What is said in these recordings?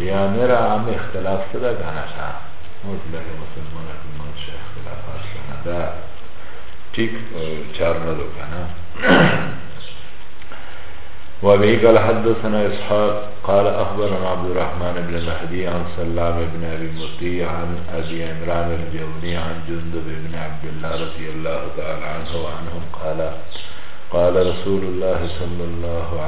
یعنی را هم اختلاف سره کنه شا مطلق مسلمان کی من شا اختلاف ارسنه دا ٹھیک چار نه دو کنه وابي قال حدثنا إسحاق قال أخبرنا عبد الرحمن بن مهدي عن سلام بن أبي مطيع عن أبي عمران الجوني عن جندب بن عبد الله رضي الله تعالى عنه وعنهم قال قال رسول الله صلى الله عليه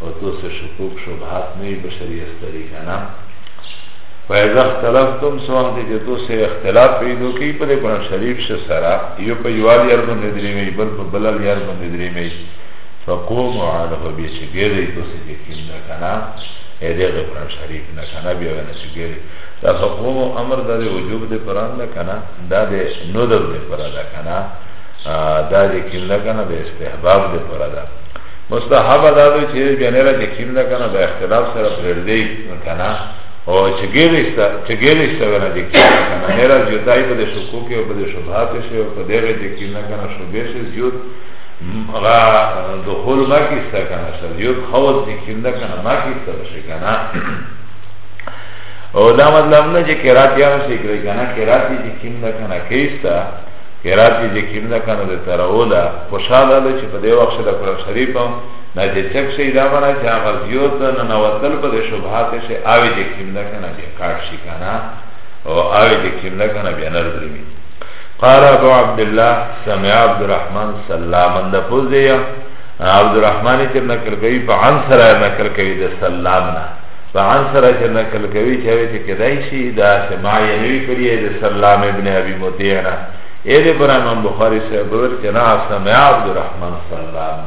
او تو سه شکوک شبهات نه وي بشري استري که نه فاذا اختلفتم سو وخت چې تو سه اختلاف پیدا کوي په دې قرآن شریف شه سره یو په یوال یار باندې درې مې بل په بل یار باندې درې مې فقوم عنه بیا چې ګیرې تو سه کې کیم نه کنه اې دې قرآن شریف نه کنه بیا نه چې ګیرې دا فقوم امر د وجوب دې قرآن نه کنه دا دې نو دې پر دا کنه دا دې کله کنه د استحباب دې پر دا مستحب دا دی چې جنرال چې کیم نه کنه د اختلاف سره پرېږدي کنه او چې ګیرستا چې ګیرستا ونه دي کنه نه را جدای په دې شکو کې په دې شبهات شي او په دې غي دې کیم نه کنه شوبې شي زیوت غا دخول ما کیستا کنه شي زیوت خوت دې کیم نه کنه ما کیستا شي کنه او دا مطلب نه چې کرات یا شي کنه کرات دې کیم نه کنه کیستا قرات یې چې کیم ده که نه د ترو ده خوشحاله ده چې په دې وخت د قرآن شریف هم نه چې چک شي دا معنا چې هغه زیوت د ننوتل په دې شبهات شي اوې چې کیم ده که نه بیا کاټ شي که نه او اوې چې کیم ده که نه بیا نه درېږي قال ابو عبد الله سمع عبد الرحمن سلاما د پوزیا عبد الرحمن چې نقل کوي په عن سره نقل کوي د سلام نه په عن سره چې نقل کوي چې وي چې کدای شي دا سماع یې نوی کړی د سلام ابن ابي مطيع نه اې د امام بخاري صاحب ور چې نه سمع عبد الرحمن سلام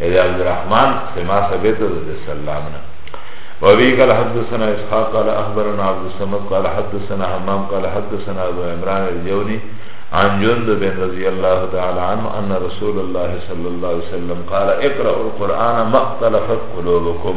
اې د عبد الرحمن سماع ثابت د سلام نه وابي قال حدثنا اسحاق قال اخبرنا عبد الصمد قال حدثنا حمام قال حدثنا ابو عمران الجوني عن جند بن رضي الله تعالى عنه أن رسول الله صلى الله عليه وسلم قال اقرأوا القرآن ما اختلفت قلوبكم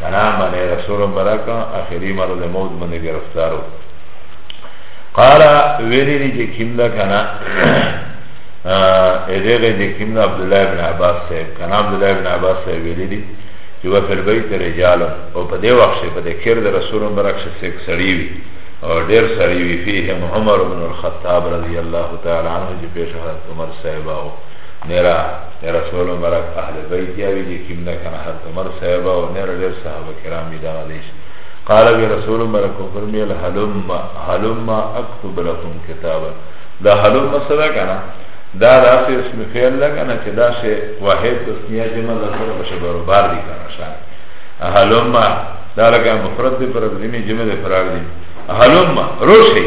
کنا منه رسول مبارک اخری مرض موت منه گرفتارو قال ویلی دی جه کم دا کنا ادغه جه کم دا عبدالله ابن عباس صاحب کنا عبدالله ابن عباس صاحب ویلی دی چه و فی البیت رجال او پا دی وقت شی پا دی کر دا رسول مبارک شی سیک سڑی وی او دیر سڑی وی فیهم عمر بن الخطاب رضی اللہ تعالی عنہ جه پیش حضرت عمر صاحب آو میرا رسول مبارک اهل بیت یا وی جه کم دا کنا حضرت عمر صاحب او نیر ډیر صحابه کرام دي دا دیش قال به رسول مبارک فرمیل حلم حلم اكتب لكم كتابا دا حلم سره کنه دا راس اسم فعل لکنه چې دا شی واحد تسنیه جمع ذکر بشه برابر دي کنه شان حلم دا لکه مفرد پر ځینې جمع پر راغلي حلم روشي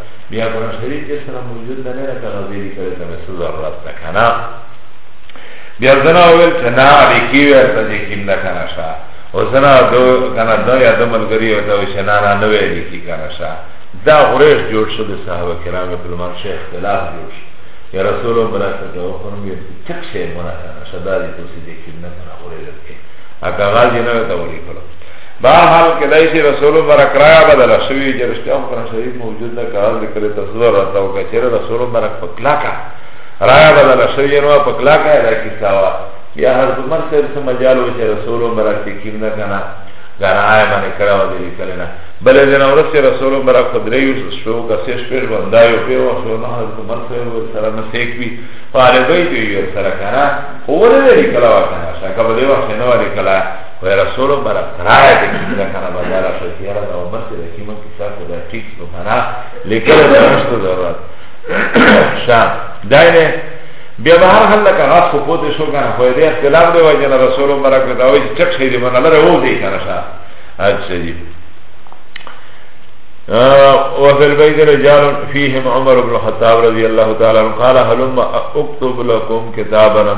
بیا قرآن شریف کې سره موجود نه نه کړه دې کړه ته مسو ضرورت نه کنه بیا زنا ویل چې نه دې کی ورته دې کیم نه کنه شا او زنا دو کنه دو یا د ملګری او ته چې نه نه نوې دې کی کنه شا دا غریش جوړ شو د صحابه کرامو په لمن شیخ خلاف جوړ شو یا رسول الله برکت ته وفرمایي چې څه شی مونږه شدا دې توسې دې کیم نه کنه غریش کې اګه غاځي نه ته وړي کړو بهر حال کدای شي رسول مبارک را بدل شوی چې رښتیا هم قرآن شریف موجود نه کار ذکر ته زور راته او چې رسول مبارک په کلاکا را بدل شوی نو په کلاکا را کی ساوا بیا هر عمر سره سم مجال و چې رسول مبارک کیم نه کنه غنا آی باندې کړه و دې کله نه بل دې نو رسول رسول مبارک خدای یو شو کا سیس پر باندې یو په وسو نه هر عمر سره سره نه سیک وی فارغ دی یو سره کنه هو دې کلا وکنه شکه به دې وسنه وری کلا و رسول بر قرائے دے کسی دا کنا بازارا شو چیارا دا عمر سے دا کیمن کسا کو دا ٹیکس نو کنا لیکل دا نشتو ضرورت شا دائنے بیا به هر حل لکه غاز خو پوته شو کنه خو دې اختلاف دی وای جنا رسول مبارک دا وای چک شي دی من لره و دی کنه شا اچھا جی وفي البيت رجال فيهم عمر بن الخطاب رضي الله تعالى عنه قال هلما اكتب لكم كتابنا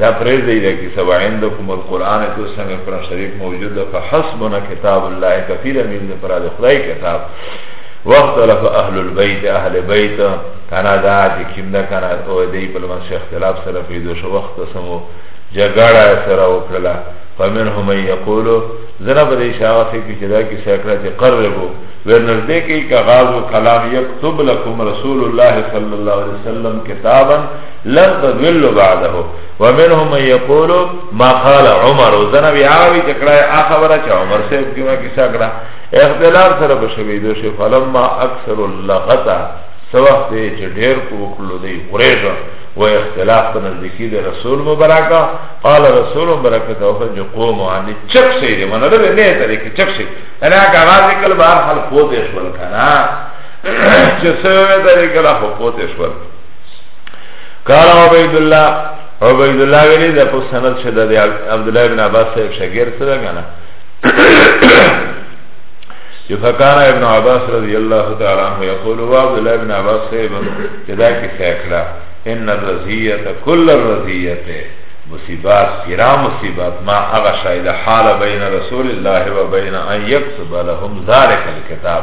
دا پریز دی دا کسا وعندکم القرآن تو سنگ قرآن شریف موجود دا فحسبنا کتاب اللہ کفیر امین دا پرا دا خدای کتاب واختلف اهل البيت اهل بيت كان دا چې کیم دا کان او دی په لمن شیخ اختلاف سره پیدا شو وخت سمو جګړه سره وکړه فمنهم من يقول زنا بده شاوه کې چې دا کې سکړه چې قربو ورنږدې کې کاغذ او کلام یكتب لكم رسول الله صلی الله علیه وسلم کتابا لم تضل بعده ومنهم من يقول ما قال عمر زنا بي عاوي چکڑا آ خبره چا عمر صاحب کی ما کسا کڑا اختلاف سره بشوی دو شی فلما اکثر اللغتا سوخت چه ډیر کو وکړو دی قریش و اختلاف په نزدیکی دی رسول مبارکا قال رسول مبارکا تو فج قوم عن چک سی دی من دل نه تری کی چک سی انا کا غاز کل بار حل پوت شول کنا چه سوی تری کلا پوت شول قال عبید الله عبید الله ویلی ده پس سند شده ده عبدالله ابن عباس صاحب شگیر سده کنه چه فکان ابن عباس رضی اللہ تعالی عنہ یقول و عبداللہ ابن عباس صاحب چه دا کسی اکڑا ان الرزیت کل الرزیت مصیبات کرا مصیبات ما اغا شاید حال بین رسول اللہ و بین ان یکسب لهم ذارک الكتاب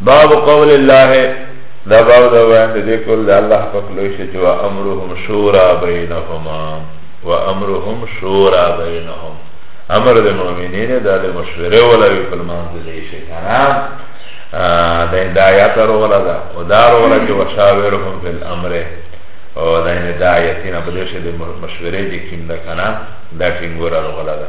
باب قول الله دا باب دا ویند دی کل دا اللہ پاک لوشی چو امرهم شورا بینهما و امرهم شورا بینهم امر دا مومنین دا دا مشوره ولوی پل منزل ایشی کنا دا این دا آیات رو ولا دا و دا رو ولا چو وشاورهم فی الامر و دا این دا آیاتینا بلیوشی دا مشوره جی کم دا کنا دا تنگورا رو ولا دا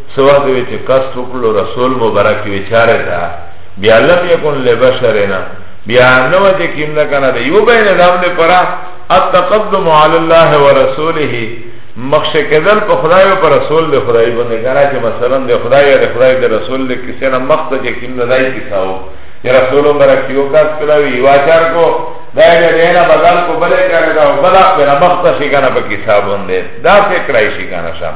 سو وخت وی چه کست وکلو رسول مبارک وی چاره تا بیا لم یکن لبشرنا بیا نو چه کم نکنه ده یو بین دام ده پرا التقدم علی الله و رسوله مخش کدل په خدای او پر رسول ده خدای باندې کنه چې مثلا ده خدای یا ده خدای ده رسول ده کسی نه مخت چې کم نه دای کیساو یا رسول مبارک یو کس کلاوی یو اچار کو دا یې دینا بدل کو بلې کړه دا بلا پر مخت شي کنه په کیسا باندې دا فکرای شي کنه شام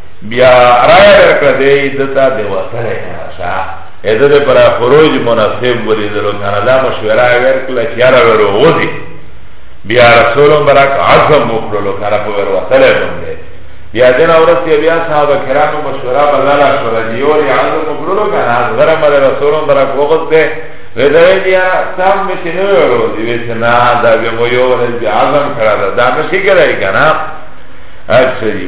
بیا رای ورکړه دی دتا دی وطن کنشا ایده دی پر خروج مناسب ولی دلو کانا دا مشوره ورکلا چیارا ورو غزی بیا رسول مبرک عظم وکړلو کانا پو ور وطن بنده بیا دینا ورسی بیا صحابه کرامو مشوره بلالا شورا دیوری عظم وکړلو کانا از غرم دی رسول مبرک وغز دی ویدوی دیا سام مشی نو ورو دی ویسی نا دا بیا مو یو ورز بیا عظم کرده دا مشی کرائی کانا اچھا جی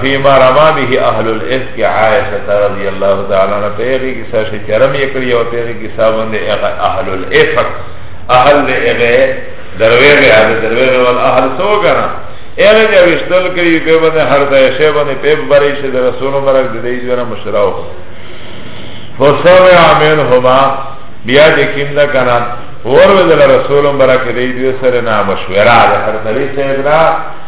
فيما رما به اهل الافك عائشه رضي الله تعالى عنها پیغی کی ساشی چرم یکری او پیغی کی سابند اهل الافك اهل اغه درویغه اهل درویغه ول اهل سو کنا اغه جو اشتل کری په باندې هر ځای شی باندې په بری شه د رسول مبارک د دې جوړه مشراو فسمع منهما بیا د کیم دا کنا ور ول رسول مبارک دې دې سره نام مشوره هر دلی سره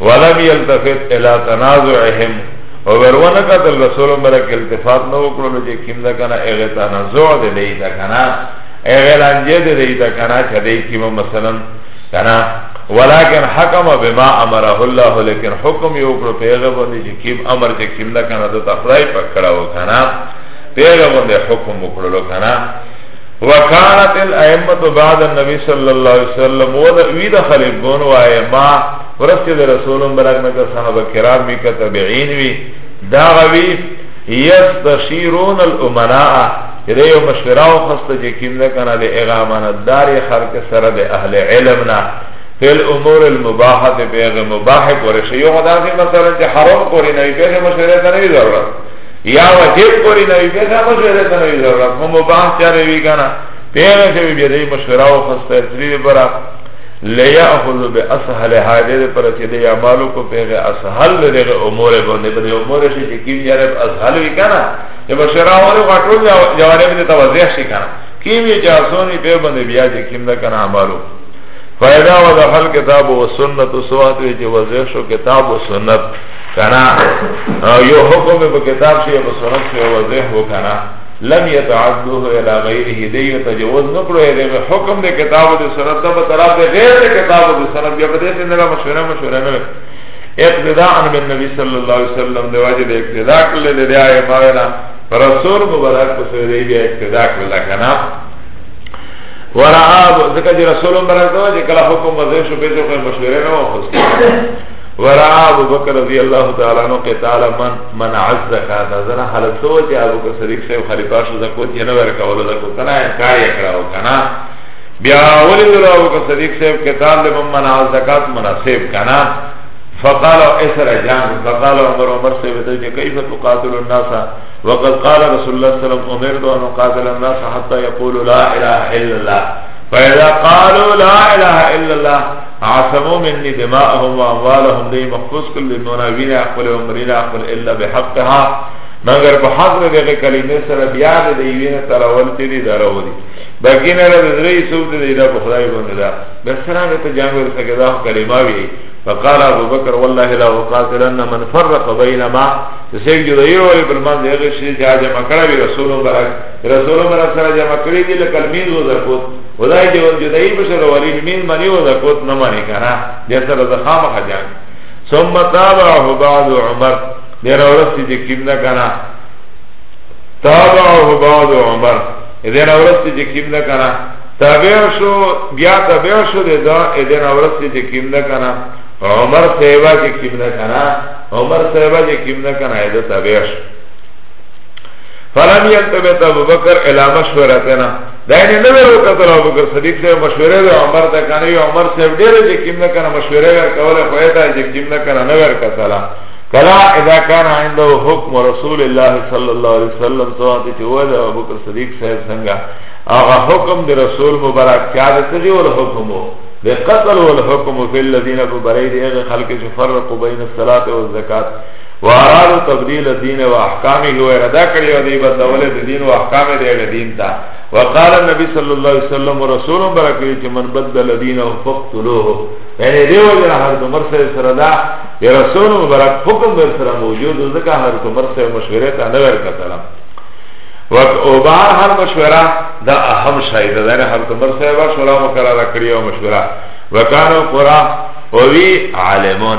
ولم يلتفت الى تنازعهم او ورونه قتل رسول مبارک التفات نو وکړو چې کیم دا کنه اغه تنازع دې دی دا کنه اغه لانجه دې دی دا کنه چې دې کیم مثلا کنه ولكن حكم بما امره الله لكن حكم یو کړو پیغه باندې چې کیم امر چې کیم دا کنه د تخلای پکړه و کنه پیغه باندې حکم وکړو کنه وکانت الائمت بعد النبی صلی اللہ علیہ وسلم وی دا خلیبون و ائمہ ورسی دا رسول مبرک نکا صحابہ کرام بی کا تبعین وی دا غوی یستشیرون الامناء ده یو مشوره او خسته چې کیم نه کنه د اغامانت دار خلق سره د اهل علم نه فل امور المباحه به مباح پورې شی یو خدای مثلا چې حرام پورې نه وي په مشوره ته نه ضرورت یا وجب پوری نوی پیسا مشوره تا نوی ضرورت هم مباح چاره وی کنا پیغه چه بیا دی مشوره و خسته اصلی دی برا لیأخذ بی اسحل حاجه دی پر چه دی عمالو کو پیغه اسحل دی غی امور بنده پر دی امور شی چه کیم جانب اسحل وی کنا چه مشوره آوری خاطرون جوانب دی توضیح شی کنا کیم یه چه آسونی پیغه بنده بیا چه کیم دا کنا عمالو فائدہ و دخل کتاب و سنت و سوات وی چه وزیح شو کتاب و سنت کنا یو حکم په کتاب شی او سنت شی او وضح وکنا لم يتعدوه الى غيره دی تجاوز نکړو دی حکم دی کتاب دی سنت په طرف دی غیر دی کتاب دی سنت بیا په دې څنګه مشوره مشوره نه اقتداء من نبی صلی الله علیه وسلم دی واجه دی اقتداء کړل دی آیه ماوینا رسول مبارک په سره دی بیا اقتداء کړل کنا ورعاب ذکر رسول مبارک دی کله حکم وضع شو په څه مشوره نه وخت ورعا ابو بکر رضی اللہ تعالی عنہ قتال من من عز زکاة زنا حالت سو چه ابو بکر صدیق صاحب خلیفہ شو زکوت یه نور کولو دکو کنا انکار یکراو کنا بیا اولی دلو ابو بکر صدیق صاحب قتال من من عز زکاة مناسب کنا فقال اسر جان فقال عمر عمر سے بتو کہ کیف تقاتل الناس وقد قال رسول الله صلی اللہ علیہ وسلم امرت ان اقاتل الناس حتى يقولوا لا اله الا الله فاذا قالوا لا اله الا الله عاصمو منی دماءهم و اموالهم دی مخفوظ کل دی مناوین اقبل و مرین اقبل الا بحقها مگر په حق د دغه کلمې سره بیا د دیوینه تراول چې دی درو دی باقی نه د درې سود دی دا په خدای باندې دا بس سره ته جنگ ورسکه دا کلمه وی فقال ابو بکر والله لا اقاتلن من فرق بينما سيجد يرو بالمن يغشي جاء جمع کړه رسول الله رسول الله را سره جمع کړی دی لکه مين و زکوت خدای دې ون جدای بشر ولی مين منی و زکوت نه منی کنه دې سره د خامخ جان ثم تابعه بعد عمر دې راورسې دې کیم نه کنه تابعه بعد عمر دې راورسې دې کیم نه کنه تابع شو بیا تابع شو دې دا دې راورسې دې کیم نه کنه عمر سیوا دې کیم نه کنه عمر سیوا دې کیم نه کنه دې تابع شو فلم یلتبت ابو بکر الى مشورتنا داینه نه ورو کتل ابو بکر صدیق سے مشورے و عمر تا کنی عمر سے ډیر چې کیم نه کنه مشورے ور کوله خو ایدا چې کیم نه کنه نه ور کتلا کلا اذا كان عنده حكم رسول الله صلى الله عليه وسلم تو انت چې وځه ابو بکر صدیق صاحب څنګه هغه حکم د رسول مبارک چا د تجي ول حکم وو ده قتل والحكم في الذين ببريد اغه خلق جو فرقوا بين الصلاة والزكاة وارادو تبدیل الدین و احکامی هو ارادا کری و دی بدول دین و احکام دیگه دین تا وقال النبی صلی اللہ علیہ وسلم و رسول برکلی چه من بدل دین و فقتلوه یعنی دیو جنا حضرت عمر صلی اللہ علیہ وسلم یا رسول مبرک حکم بر سر موجود و ذکا حضرت عمر صلی اللہ علیہ وسلم مشوره تا نور کتلا و بار هر مشوره دا اهم شاید دا یعنی حضرت عمر صلی اللہ علیہ وسلم مقرار کری و مشوره وکانو قرآن ووی عالمون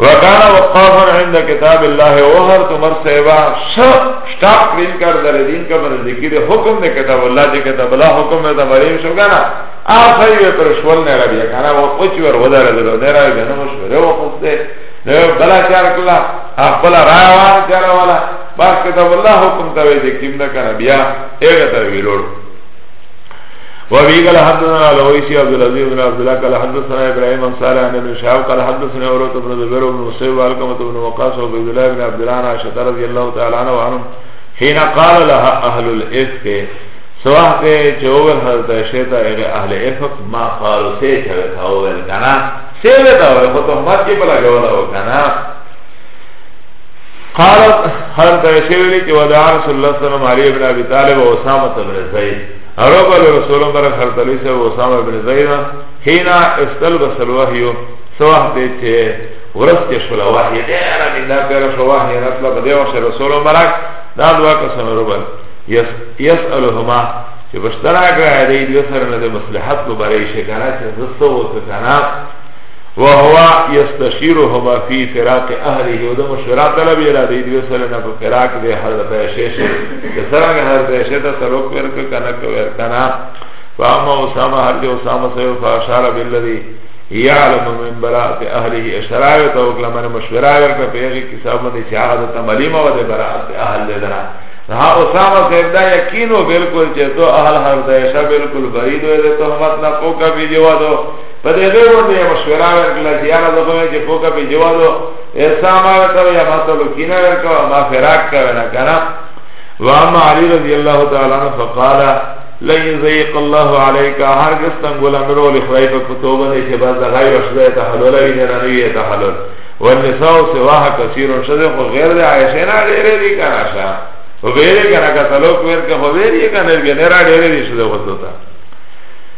وکانا وقافا عند کتاب الله او هر تمر سیوا ش شتاب کریم کر در دین کا من ذکی دے حکم دے کتاب اللہ دے کتاب اللہ حکم دے تا مریم شو کانا آخری وی پر شول نے ربی کانا وہ پچی ور ودا ربی رو دے ربی بینا مش ورے وہ خود دے نو بلا چار کلا اخبلا رایوان چارا والا باس کتاب اللہ حکم تا وی دے کم دے کانا بیا ایغتا وی روڑ وابي قال حدثنا الويسي عبد العزيز بن عبد الله قال حدثنا ابراهيم بن صالح عن ابن شهاب قال حدثنا عروة بن زبير بن مصيب وعلقمة بن وقاص وعبيد الله بن عبد الله عن عائشة رضي الله تعالى عنه وعنهم حين قال لها اهل الافك سواح تے چوبر حضرت شیطا اگر اہل افق ما قالو سے چوبر تھا اوبر کنا سے بیتا ہوئے خود تحمد کی پلا گولا ہو کنا قالت حرم ترشیولی چه ودعا رسول اللہ صلی اللہ علیہ ابن ابی طالب و اسامت ابن زید عرب علی رسول اللہ برک حرم تلیسا و اسام ابن زید حینا استلب سلوحیو سواح دے چه ورس چه شلا وحی دیرا من دا پیرا شو وحی رسول اللہ دیو شر رسول اللہ برک دا دوا قسم عرب یسألهما چه بشتراک را دیدیو سرن دے مصلحت مبریشه کنا چه زستو و کنا وهو یستشیرهما فی فراق اهله او د مشورات طلب یې را دی دوی سره نه په فراق دی حضرت عائشه شه چې څنګه حضرت عائشه ته طلب ورکړ کنه کو ورکنه فاما اسامه هر جو اسامه سره فاشار بالذی یعلم من براءت اهله اشراوه تو کله من مشوره ورکړه په یوه کتاب باندې چې هغه ته ملیمه و د براءت اهل لرا ها اسامه صاحب دا یقینو بالکل چې تو اهل حضرت عائشه بالکل بعید و ده تهمت نه پوکا بي جوادو په دې به ورته یو مشوره ورکړه چې یاره زه خو یې چې فوکه په جوازو ایسا ما ورته یا ما ته لوکینه ورکړه ما فراق کوي نه کنه واما علی رضی الله تعالی عنہ فقال لن يزيق الله عليك هرگز تنگولا مرو لخدای په کتوبه نه چې باز غای وشده ته حلول وی نه نه ته حلول والنساء سواها كثير شده خو غیر د عائشه نه ډېر دي کنه شا وبېره کنه کا تعلق ورکه خو ویری کنه بیا نه را ډېر دي شده وته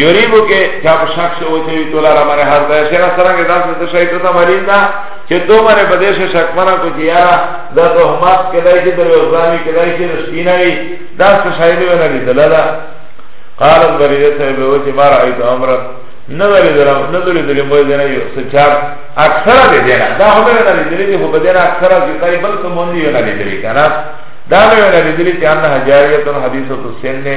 یوریبو کې چا په شک شو چې وی تولا را مره هر ځای شهر سره کې داسې څه شي ته مریض دا چې دوه مره په دې شي شک منا کو چې یا دا ته همات کې دای چې د وزامي کې دای چې رښتینه وي دا څه شي دی نه لیدل دا قالت بریده صاحب و چې ما رايت امر نه ویل درم نه دلی دلی مو دې نه یو څه چار اکثره دې دې نه دا هم نه لیدل چې په دې نه اکثره چې کای بل څه مونږ یې نه لیدل کنه دا نه لیدل چې ان حجاریت حدیثه تو سن نه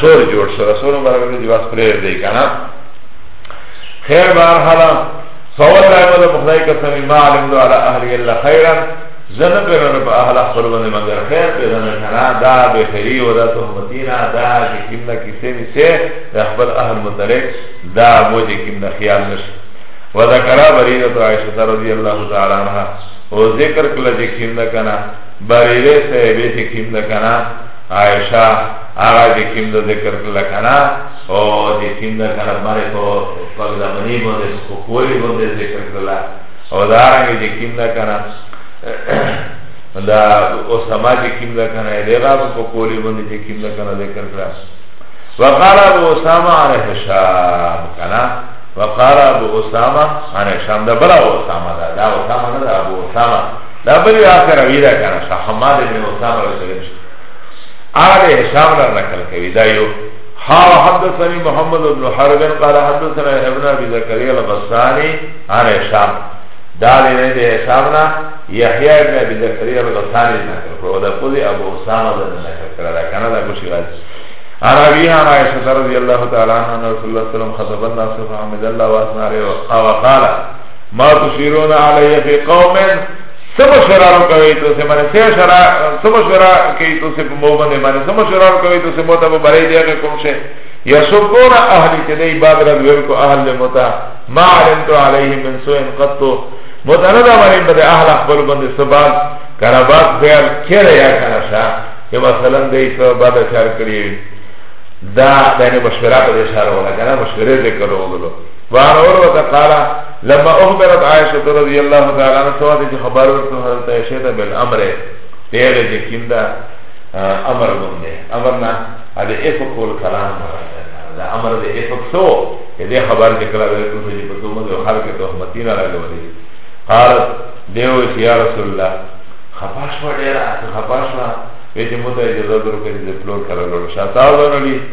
شور جوړ شو رسول مبارک دې جواز پرېر دی کنه خیر بار حالا فوال رحمت بخدای قسم ما علم دو علی اهلی اللہ خیرا زن پیرن پا اهل اخبر بندی مگر خیر پیرن کنا دا بخیری و دا تحمتینا دا کم دا کسی نسی دا اخبر اهل متلق دا موجی کم دا خیال نش و دا کرا بریدت عائشت رضی اللہ تعالی عنہ و ذکر کلا جی کم دا کنا بریده صحبه چه کم ده کنه عائشہ آغا دی کم دا ذکر کرلا کنا او دی کم دا کنا مانی پا پاک دا منی بنده سخوکولی بنده ذکر کرلا او دا آرنگی دی کم دا کنا دا اسما دی کم دا کنا ایلیغا پا پکولی بنده دی کم دا کنا ذکر کرلا وقال ابو اسامه عن هشام کنا وقال ابو اسامه عن هشام دا بلا اسامه دا دا اسامه دا ابو اسامه دا بلی واسه روی دا کنه شا حماد ابن اسامه روی سلیم شا آغا ده حسام را نکل کوي دا یو حاو حدثنی محمد ابن حربن قال حدثنا ابن ابي زكريا الغساني عن هشام دا لینه ده حسام نا یحیی ابن ابي زكريا الغساني نکل کرو دا خود ابو اسامه ده نکل کرو دا کنه دا کشی غاز عن ابي عن عائشه رضي الله تعالى عنها ان رسول الله صلى الله عليه وسلم خطب الناس فحمد الله واثنى عليه وقال ما تشیرون علیه فی قوم سمو شرارو کوي تو سه منه سه شرا سمو شرا کوي تو سه مو باندې منه سمو شرارو کوي تو سه مو ته برای دی هغه کوم شه یسبون اهل کدی باب رد ور کو اهل متا ما علمت علیه من سوء قط متنه دا باندې بد اهل خپل باندې سبب کربات بیان کړی یا کنه شا چې مثلا دې سبب بد شر کړی دا دنه مشورات دې شر ولا کنه مشورې دې کړو وګړو وعن عروة قال لما اخبرت عائشة رضي الله تعالى عنها سواد جي خبر ورسو حضرت عائشة بالامر پیغ جي کم دا امر بنده امر نا اده افق والکلام دا امر ده افق سو اده خبر جي کلا ورسو جي بطومت و خلق تحمتين على الولي قالت دیوش یا رسول الله خفاش و دیرا خفاش و ویچه متا اجازه درو کنی زپلور کرلو شاتا ورنو لی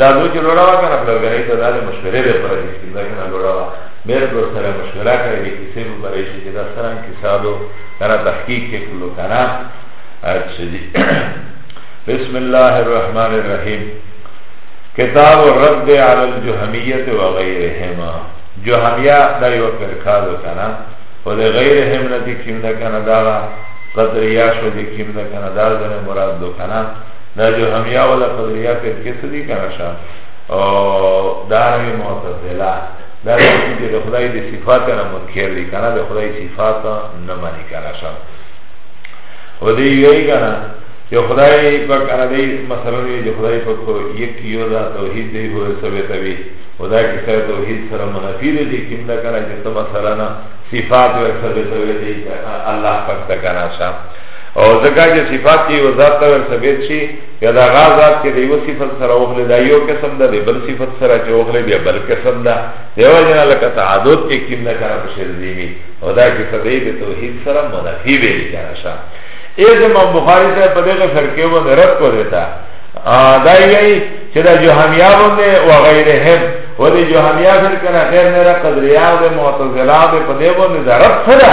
دا دو چې لوړه وه که نه پلرګنۍ ته دا د مشورې لپاره دې سکیم ده که نه لوړه وه بیا پلر سره مشوره کړې دې کیسې به برای شي چې دا څرنګه کیسه دو که نه تحقیق یې کړلو که نه اچھا جی بسم الله الرحمن الرحیم کتاب الرد علی الجهمیه و غیرهما جهمیه دا یو فرقه ده کنه و ده غیرهم نه دې کیم ده کنه دا قدریه شو دې کیم ده کنه دا ځنه مراد ده کنه دا جهمیا ولا قدریا پر کس دی کنه شا او داروی معتزله دا چې د خدای د صفات نه منکر دي کنه د خدای صفات نه مانی کنه شا و دی وی کنه چې خدای په کنه دی مثلا وی چې خدای په کو یک یو دا توحید دی هو سبه توی و دا کې سره توحید سره منافی دی چې کیندا کنه چې مثلا صفات ور سره توی دی الله پاک ته کنه شا او ځکه چې صفات کې یو ذات ته ثابت شي یا دا غا ذات کې د یو صفت سره وغلې دا یو قسم ده د بل صفت سره چې وغلې بیا بل قسم ده دیو جنا لکه تعدد کې کیم نه کنه په شرزیمی او دا کې سبې د توحید سره منافی ویل کنه شه ایز امام بخاری صاحب په دغه فرقه باندې رد کو دیتا دا یی چې دا جهمیا باندې و غیرهم و دې جهمیا فرقه نه غیر نه قدریا او معتزله په دې باندې ضرب سره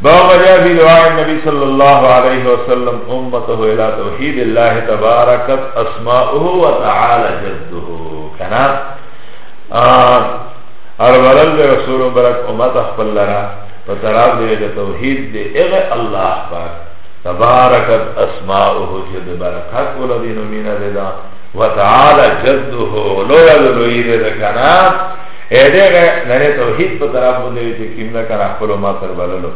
باب ما جاء في دعاء النبي صلى الله عليه وسلم امته الى توحيد الله تباركت اسماؤه وتعالى جده كنا اربلل به رسول برک امت خپل لرا په طرف دی د توحید دی اغه الله پاک تبارکت اسماءه چې د برکات ول دین مینا ده وتعالى جده لولا لوی ده کنا ایده غه ننه توحید په طرف بندوی چه کم ده کن اخبرو ما تر بللو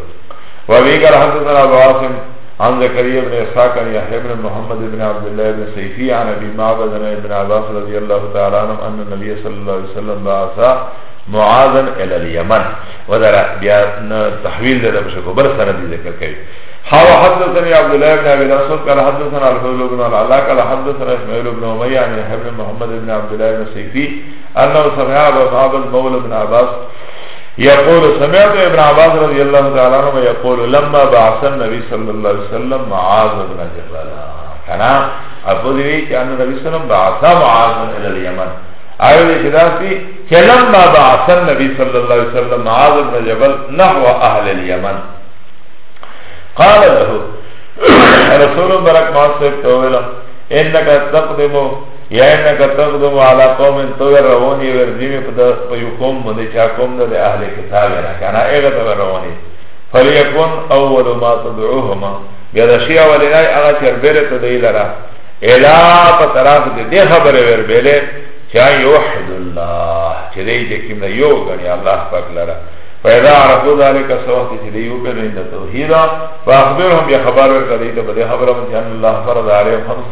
و بیگر حدثنا بواسم عن زکریه بن اسحاق عن یحیی بن محمد بن عبدالله بن سیفی عن ابی معبد عن ابن عباس رضی اللہ تعالی عنہ ان نبی صلی اللہ علیہ وسلم بعثا معاذا الى اليمن ودرا بیا تحویل ده بشه کو بر سند ذکر کوي حاو حدثني عبد الله بن ابي الاسود قال حدثنا الفضل بن العلاء قال حدثنا اسماعيل بن اميه عن ابن محمد بن عبد الله بن سيفي انه سمع ابا معبد مولى ابن عباس يقول سمعت ابن عباس رضي الله تعالى عنه يقول لما بعث النبي صلى الله عليه وسلم معاذ بن جبل كان ابو ذي كان النبي صلى الله عليه وسلم بعث معاذ الى اليمن آئے دے شداستی کہ لما بعث النبی صلی اللہ علیہ وسلم معاذ بن جبل نحو اہل الیمن قال له رسول برک معاذ سے تولا انکا تقدمو یا انک تقدم علی قوم تو روانی ورزی می په یو قوم باندې چا قوم د اهل کتاب نه کنه هغه ته روانی فلیکون اول ما تدعوهما بیا د شی اول نه هغه چر بیل ته دی لرا الا په طرف دې د خبره ور بیلې چا یوحد الله چې دې چې کوم یو غنی الله پاک لرا فإذا عرفوا ذلك سوات تديو بين توحيدا فأخبرهم يا خبر ورقا ديتا بدي خبرهم أن الله فرض عليهم خمس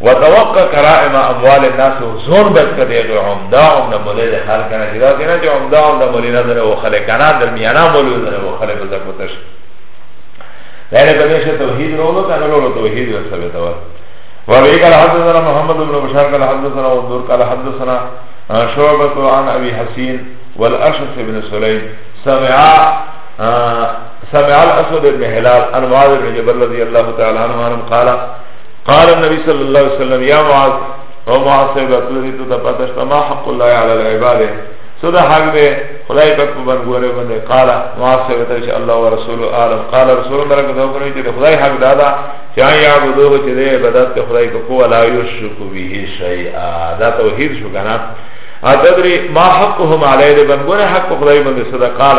وتوقع کرائم اموال الناس زون بچ کا دے گئے عمدہ عمدہ ملے دے خلق کنا جدا دینا جی عمدہ عمدہ ملے نا دنے و خلق کنا درمیانا ملے دنے و خلق دا کتش لینے کمیشہ توحید رو لو کنا لو توحید و ثبت ور وابی قال حدثنا محمد بن بشار قال حدثنا ودور قال حدثنا شعبت عن ابی حسین والاشف بن سلیم سمعا سمع الاسود بن حلال انوار بن جبل رضی اللہ تعالی عنہ قال قال النبي صلى الله عليه وسلم يا معاذ او معاذ صاحب اتلری تو تا پتہ شتا ما حق الله على العباد سودا حق دے خدای پاک کو بن گورے بندے قال معاذ صاحب اتر کہ الله ورسول عالم قال رسول الله برکت ہو کرے کہ خدای حق دادا چا یعبدو کہ دے عبادت تے خدای کو کو لا یشرک به شیئا دا توحید شو کنا اتدری ما حقهم علی بن گورے حق خدای بندے سودا قال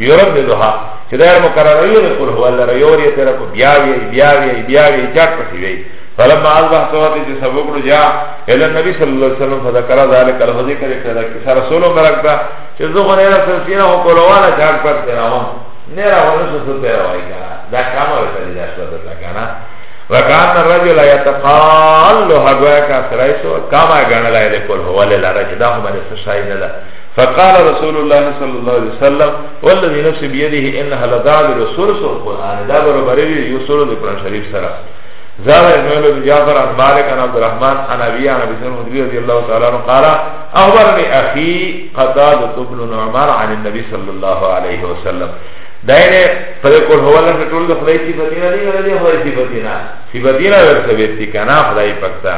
يرددها چه دائر مقرر وی قل هو الله را یوری تیرا کو بیاوی بیاوی بیاوی چاک پسی وی فلما اصبح سواتی چه سبق رو جا الى النبی صلی اللہ علیہ وسلم فذکر ذالک الفضی کلی کلی کسا رسولو مرکتا چه زخو نیرا سرسینا ہو کلوانا چاک پر تیرا ہون نیرا ہو نسو سو تیرا وائی کنا دا کاما رسالی دا شو دتا کنا وکان الرجل یتقال لها گویا کا سرائیسو کاما گانا لائے لکل هو اللہ را چه دا ہو منی سشای ندا فقال رسول الله صلى الله عليه وسلم والذي نفس بيده انها لتعدل ثلث القران دا برابر دی یو سورۃ القرآن شریف سره زاد اسماعيل بن جعفر عن مالك عن عبد الرحمن عن ابي عن ابي سعيد الخدري رضي الله تعالى عنه قال اخبرني اخي قتادة بن نعمان عن النبي صلى الله عليه وسلم دائره فلقل هو الله ټول د خدای صفاتینا دی نه دی خدای صفاتینا صفاتینا ورته ویتی کنا خدای پکتا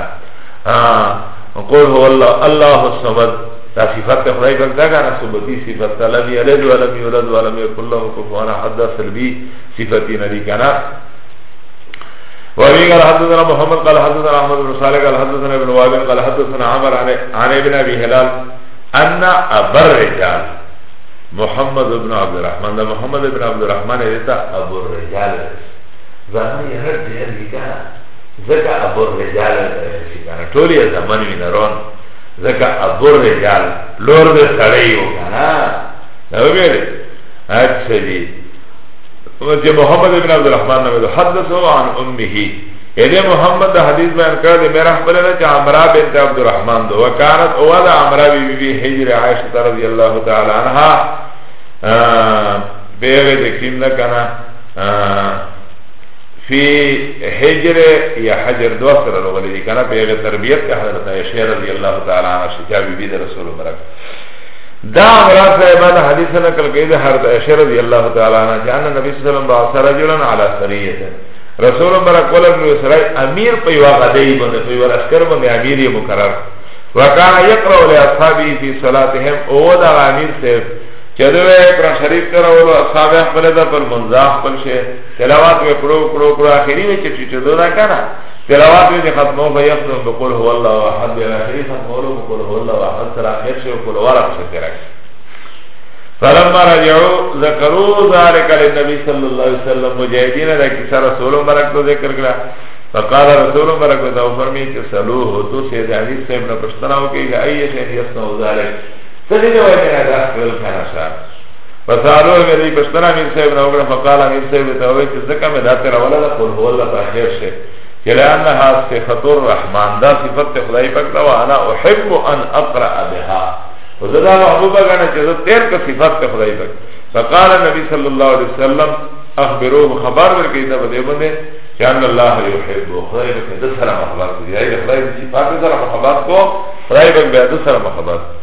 قل هو الله الله الصمد دا صفت خدای بل دا کنه ثبوتی صفت لم یلد ولم یولد ولم یکن له کفوا احد دا سلبی صفتی نه دی کنه وابي قال حدثنا محمد قال حدثنا احمد بن صالح قال حدثنا ابن وهب قال حدثنا عمر عن ابن ابي هلال ان ابر رجال محمد بن عبد الرحمن ده محمد بن عبد الرحمن ده ابو الرجال زمان يهر دير بكانا زكا ابو الرجال ده شكانا تولي زمان من رون ځکه ابو رجال لور د سړی یو کنه نو ویلې اچھا جی چې محمد ابن عبد الرحمن نو حدثو عن امه اله محمد دا حدیث بیان کړ د میرا خپل نه چې عمرا بنت عبد الرحمن دو وکانت او دا عمرا بی بی, بی هجر عائشه رضی الله تعالی عنها بیغه د کیم نه کنه فی حجر یا حجر دو سره لغلی دی کنه په یغه تربیت که حضرت عائشہ رضی الله تعالی عنها شجاع بی بی رسول مبارک دا امرا صاحبان حدیث نقل کئی ده حضرت عائشہ رضی اللہ تعالی عنہ جان نبی صلی اللہ علیہ وسلم باعث رجلا علی سریت رسول مبارک قول ابن اسرائی امیر پیوا غدئی بنده پیوا لشکر بنده امیر مقرر وکانا یقرأ لی اصحابی فی صلاتهم او دا امیر صاحب چه دوه قرآن شریف کرا ولو اصحاب احبل دا پر منزاق پل شه تلاوات وی کړو کړو کړو اخری وی چې ټیټه دوه کنه تلاوات وی ختمو به یختم بقول هو الله احد به اخری ختمو له بقول هو الله احد سر اخر شو کول ورا څه ترک فلما رجعوا ذكروا ذلك للنبي صلى الله عليه وسلم مجاهدين دا کیسه رسول مبارک ته ذکر کړه فقال رسول مبارک ته فرمی چې سلوه تو سید علی صاحب نه پښتنه وکړي اي شي یسنو ذلك تدې وای نه راځل کنه فسالو مې دې پښتنه مې صاحب نو کړه فقال مې صاحب ته وې چې زکه مې داسې راولا ده قل هو الله تاخير شي کله ان ها صفات الرحمن دا صفت خدای پاک دا وانا احب ان اقرا بها وزدا محبوبه غنه چې زه تیر کا صفات خدای پاک فقال النبي صلى الله عليه وسلم اخبروه خبر ورکړي دا بده باندې چې ان الله يحب خدای پاک د سره خبر کوي یا خدای د صفات سره خبر کو خدای پاک به د سره خبر کوي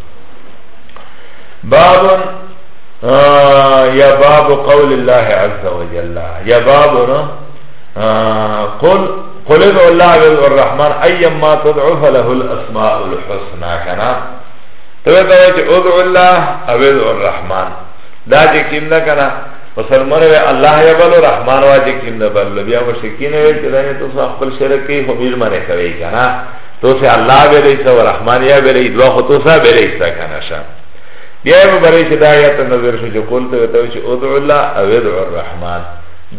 باب یا باب قول الله عز وجل یا باب نو قل قل ادعو الله الرحمن ايما تدعو فله الاسماء الحسنى کنا تو دا چې ادعو الله او ادعو الرحمن دا چې کیم نه کنا مسلمان وی الله یا بل الرحمن واجب کیم نه بل بیا مشکین وی چې دا ته خپل شرک کې همیر منه کوي کنا تو سه الله بلیسا و رحمان یا بلی دوا خو تو سا بلیسا کنشا بیا به برای چې دا آیات نظر شو چې قول ته وته چې ادعو الله او ادعو الرحمن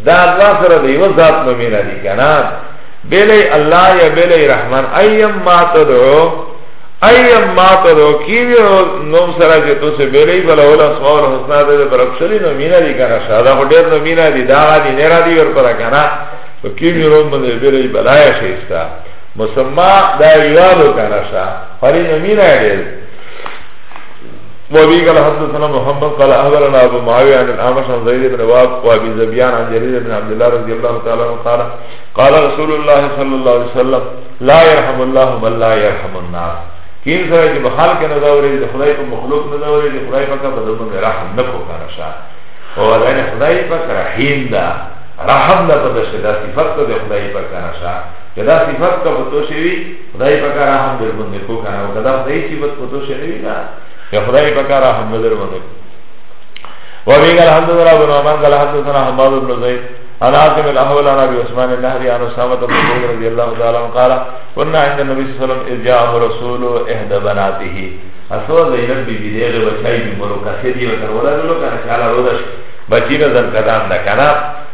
دا الله سره دی و ذات نو مینا دی کنه بلی الله یا بلی رحمان ایم ما تدعو ایم ما تدعو کیوی نوم سره چې تو سه بلی بل اول اسماء الحسنا ده پر اکثری نو مینا دی کنه شاده خو ډیر نو مینا دی دا دی نه را دی ور پر کنه کیوی نوم باندې بلی بلای شي استا مسمى دا يوالو كنشا فرين مين عدل وابي قال حدثنا محمد قال أخبرنا أبو معاوية عن الأعمش عن زيد بن واب وابي زبيان عن جرير بن عبد الله رضي الله تعالى عنه قال قال رسول الله صلى الله عليه وسلم لا يرحم الله من لا يرحم الناس کین سره چې بخال کې نه داوري د خدای په مخلوق نه داوري د خدای په کا بدلون رحم نه کو کنه شا او دا نه خدای په رحیم دا رحم دا په دشه دا صفات د خدای په کنه شا که دا صفت کا پتو شوی خدای پاک رحم در باندې کو کنه او کدا خدای صفت پتو شوی نه که خدای پاک رحم در باندې و بیگ الحمد لله بن عمان قال حدثنا حماد بن زید عن عاصم الاحول عن ابي عثمان النهري عن اسامه بن زيد رضي الله تعالى عنه قال كنا عند النبي صلى الله عليه وسلم اذ جاءه رسول احدى بناته اسوا زينب بي بي دغه بچای بي مرو کسي دی وکړه ولا لو کنه چې علا رودش بچی نظر کدام نه کنه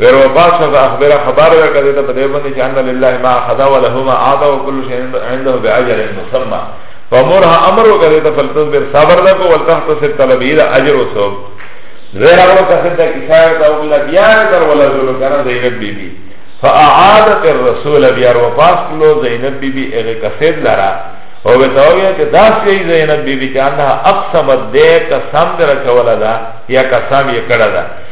غیر وفاس شد اخبر خبر در کده ده پده بنده چه انا لله ما اخدا و له ما اعطا و کل شی عنده بی عجر مسمع فمورها امر و کده ده فلتصبر صبر ده کو والتحت سب طلبی ده عجر و صب غیر اغلو کسد ده کسایت او بلا بیار در ولا زلو کنا زینب بی بی فاعادت الرسول بیار وفاس کلو زینب بی بی اغی کسد لرا او بتاویا چه داس یی زینب بی بی چه انها اقسمت ده قسم در چولا ده یا قسم یی کڑا ده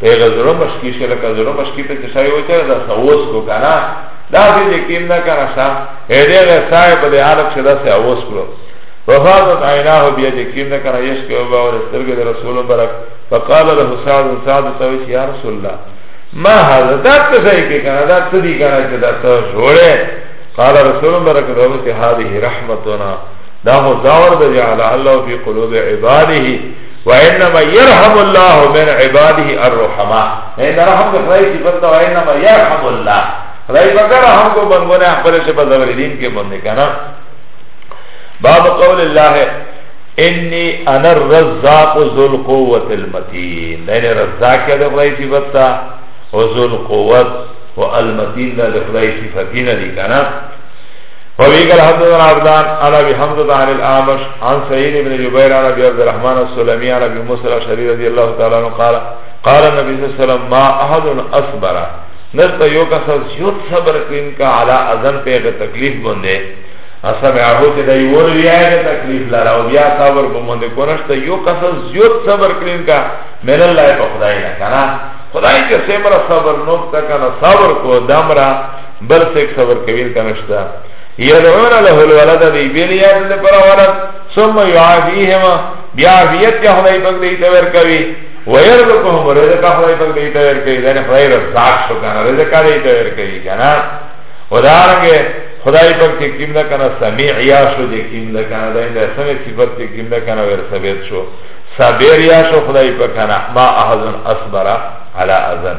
پیغه زړه مشکی شي لکه زړه مشکی ته چې سای وچه دا سوس کو کنه دا دې یقین نه کنه سا هدیغه سای په دې عالم چې دا سوس کړو وفاضت عیناه بیا دې یقین نه کنه یش کې او اور سترګې د رسول مبارک فقال له سعد سعد سوي چې یا رسول الله ما هذا دا څه ځای کې کنه دا څه دي کنه چې دا ته جوړه قال رسول مبارک راوي چې هذه رحمتنا دا هو زاور دی علی الله فی قلوب عباده وانما يرحم الله من عباده الرحماء نه دا رحم د خدای صفت ده وانما يرحم الله خدای پاک رحم کو بندونه خپل سے بزور دین کې باندې کنا باب قول الله انی انا الرزاق ذو القوه المتين نه رزاق کې د خدای صفت ده او ذو القوه والمتين د خدای صفاتین دي کنا وبه قال حدثنا عبدان عن ابي حمزه عن الاعمش عن سعيد بن جبير عن ابي عبد الرحمن السلمي عن ابي موسى الاشعري رضي الله تعالى عنه قال قال النبي صلى الله عليه وسلم ما احد اصبر نشتا یو کس از یوت صبر کن کا علا ازن پیغ تکلیف بنده اسمعه چه دا یور ریای تکلیف لارا و بیا صبر بمنده کنشتا یو کس از یوت صبر کن کا من اللہ پا خدای نکنا خدای که سمرا صبر نوکتا کنا صبر کو دمرا بل سیک صبر کویل کنشتا یدعون له الولد دی بیل یاد دی پر ولد ثم یعافیهما بیعافیت یا خدای پاک دی تور کوی ویرزقهم رزق خدای پاک دی تور کوی دین خدای رزاق شو کنه رزق دی تور کوی کنه ودارنگه خدای پاک چه کم ده کنه سمیع یا شو چه کم ده کنه ده این ده سمیع صفت چه کم ده کنه ویر ثبت شو صبر یا شو خدای پاک کنه ما احزن اصبر علا ازن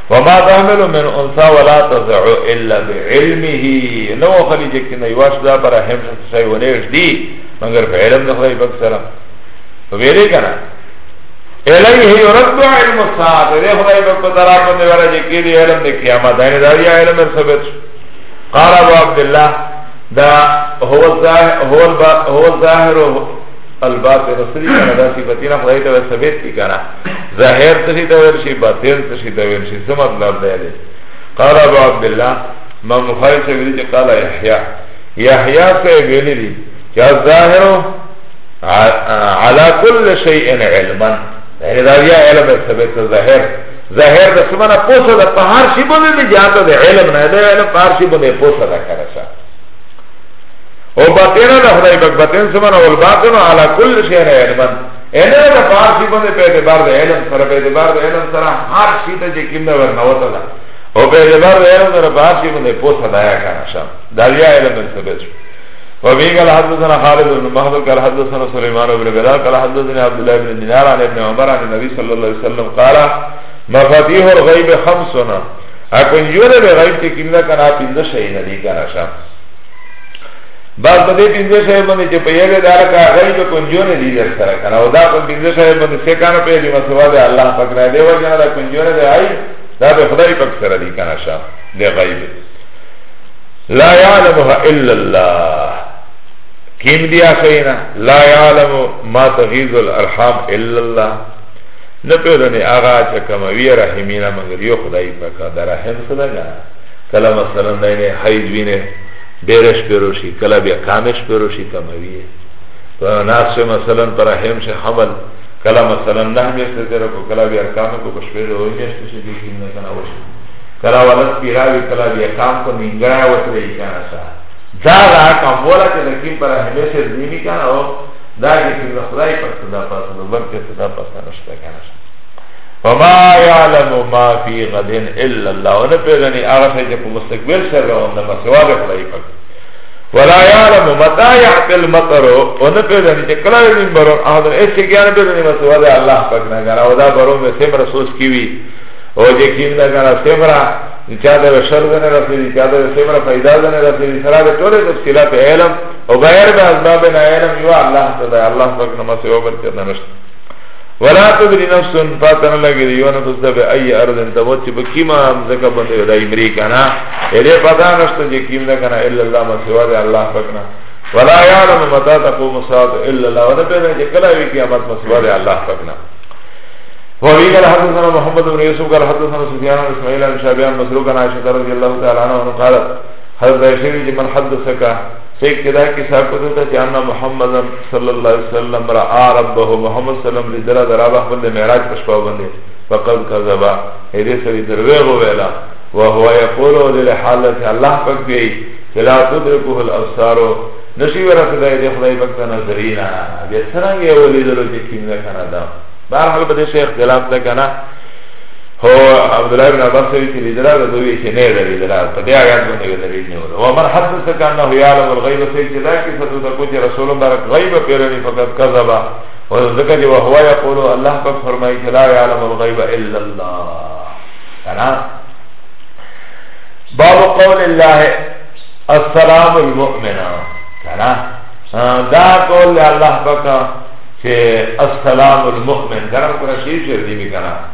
وما تحمل من انسا ولا تزع الا بعلمه نو خلی جه کنه یواش دا برا همشن سای ونیش دی مگر په علم ده خدای پاک سره ویری کنه الیه یرد علم الساعه ده خدای پاک په طرف باندې ورا جه کی دی علم ده قیامت ده دا یا علم ثبت قال ابو عبد الله دا هو الظاهر هو هو الظاهر الباطن سری کنه دا صفاتینا خدای ته ثبت کی کنه ظاهر څه شي ته ویل شي باطن څه شي ته ویل شي څه مطلب دی دی قال ابو عبد الله ما مخالف سے ویلی چې قال یحیی یحیی سے ویلی دی چې ظاهر على كل شيء علما یعنی دا بیا علم ثبت ظاهر ظاهر د سمنا پوسه د په هر شي باندې دی جاته د علم نه دی علم په هر شي باندې پوسه ده کړه او باطن نه خدای پاک باطن سمنا ول باطن على كل شيء علما انا دا فارسی بنده پہ اعتبار دا علم سر پہ اعتبار دا علم سر ہر شیطا جے کم دا ورنوتا دا او پہ اعتبار دا علم سر فارسی بنده پوسا دایا کانا شام دا بیا علم بن سبیت شو وبه قال حدثنا خالد بن مهدل قال حدثنا سليمان بن بلال قال حدثنا عبد الله بن دينار عن ابن عمر عن النبي صلى الله عليه وسلم قال مفاتيح الغيب خمسنا اكن يوره غيب تكيمنا كان اپنده شئينا دي كان شام بس په دې پنځه شوی باندې چې په یوه داره کا غي په کنجونه دي در سره کنه او دا په پنځه شوی باندې څه کانو په دې مسوا ده الله پاک را دی وجنه دا کنجونه دی آی دا به خدای پاک سره دي کنه شا دی غیب لا يعلمها الا الله کیم دیا خینا لا يعلم ما تغيظ الارحام الا الله نه پیرنه آغا چې کموی رحمینا مگر یو خدای پاک دا رحم صدا کله مثلا نه هیڅ وینه ډیره شپیرو شي کله بیا کامې شپیرو شي کموي یې په ناس شي مثلا پر رحم شي حمل کله مثلا نه میاشتې تېره کړو کله بیا کامې کړو په شپې د اووه میاشتې شي دې کېږي نه که نه وشي کله ولس پیراوي کله بیا کام په نیمګړی وترېږي که نه څه دا دا کموله چې د کیم پر رحمې شي ځیني که نه دا چې د خدای پر صدا پاسه د بل کې صدا پاسه نشته که نه وما يعلم ما في غد الا الله ونه پیژني هغه څه چې په مستقبل سره روان ده مسوا ده خدای پاک ولا يعلم متى يعطي المطر ونه پیژني چې کله یې برو هغه هیڅ ګیان به نه مسوا ده الله پاک نه غره او دا برو مې سم رسوس کیوي او چې کیم نه غره سمرا چا د شر نه رسېږي چا د سمرا پیدا نه رسېږي سره د ټولې تفصيلات علم او غیر د اسباب نه علم یو الله تعالی الله پاک نه مسوا ورته نشته ولا تدری نفس پاتن لگی دی یو نفس دا بی ای ارض انتبوت چی بکیما همزکا بندی دا امری کنا ایلی پتا نشتا جی کیم دا کنا الا اللہ مسیوا دی اللہ پکنا ولا یعلم متا تقوم الساعت الا اللہ ونا پیدا جی کلا وی قیامت مسیوا دی اللہ پکنا وابي قال حدثنا محمد بن يوسف قال حدثنا سفيان بن اسماعيل عن شعبان مسروق عن عائشه رضي الله تعالى عنها قالت حضرت عائشه من حدثك شیخ چې دا کیسه کوته ته چې ان محمد صلی الله علیه وسلم را ربه محمد صلی الله علیه وسلم لیدل د رب خپل د معراج په شپه باندې فقد کذبا دې سړي دروغ ویلا وهو یقول ذل حالت الله پاک دی چې لا تدرکه الابصار نشي ورسېدای دې خدای پاک ته نظرینا دې څنګه ولیدل چې کیمه کنه دا بهر حال به شیخ اختلاف ده کنه هو عبدالله ابن عباس صحیح چی لیدلا دا دوی چی نیر لیدلا پا دی آیات بنده وی دلیل نیولا ومن حسس کانه یعلم الغیب صحیح چی دا کسا تو تکو چی رسول بارک غیب پیرنی فقط کذبا و ذکر چی وحوا یقولو اللہ پاک فرمائی چی لا یعلم الغیب الا اللہ کنا باب قول اللہ السلام المؤمن کنا دا قول اللہ پاک چی السلام المؤمن کنا کنا شیر شیر دیمی کنا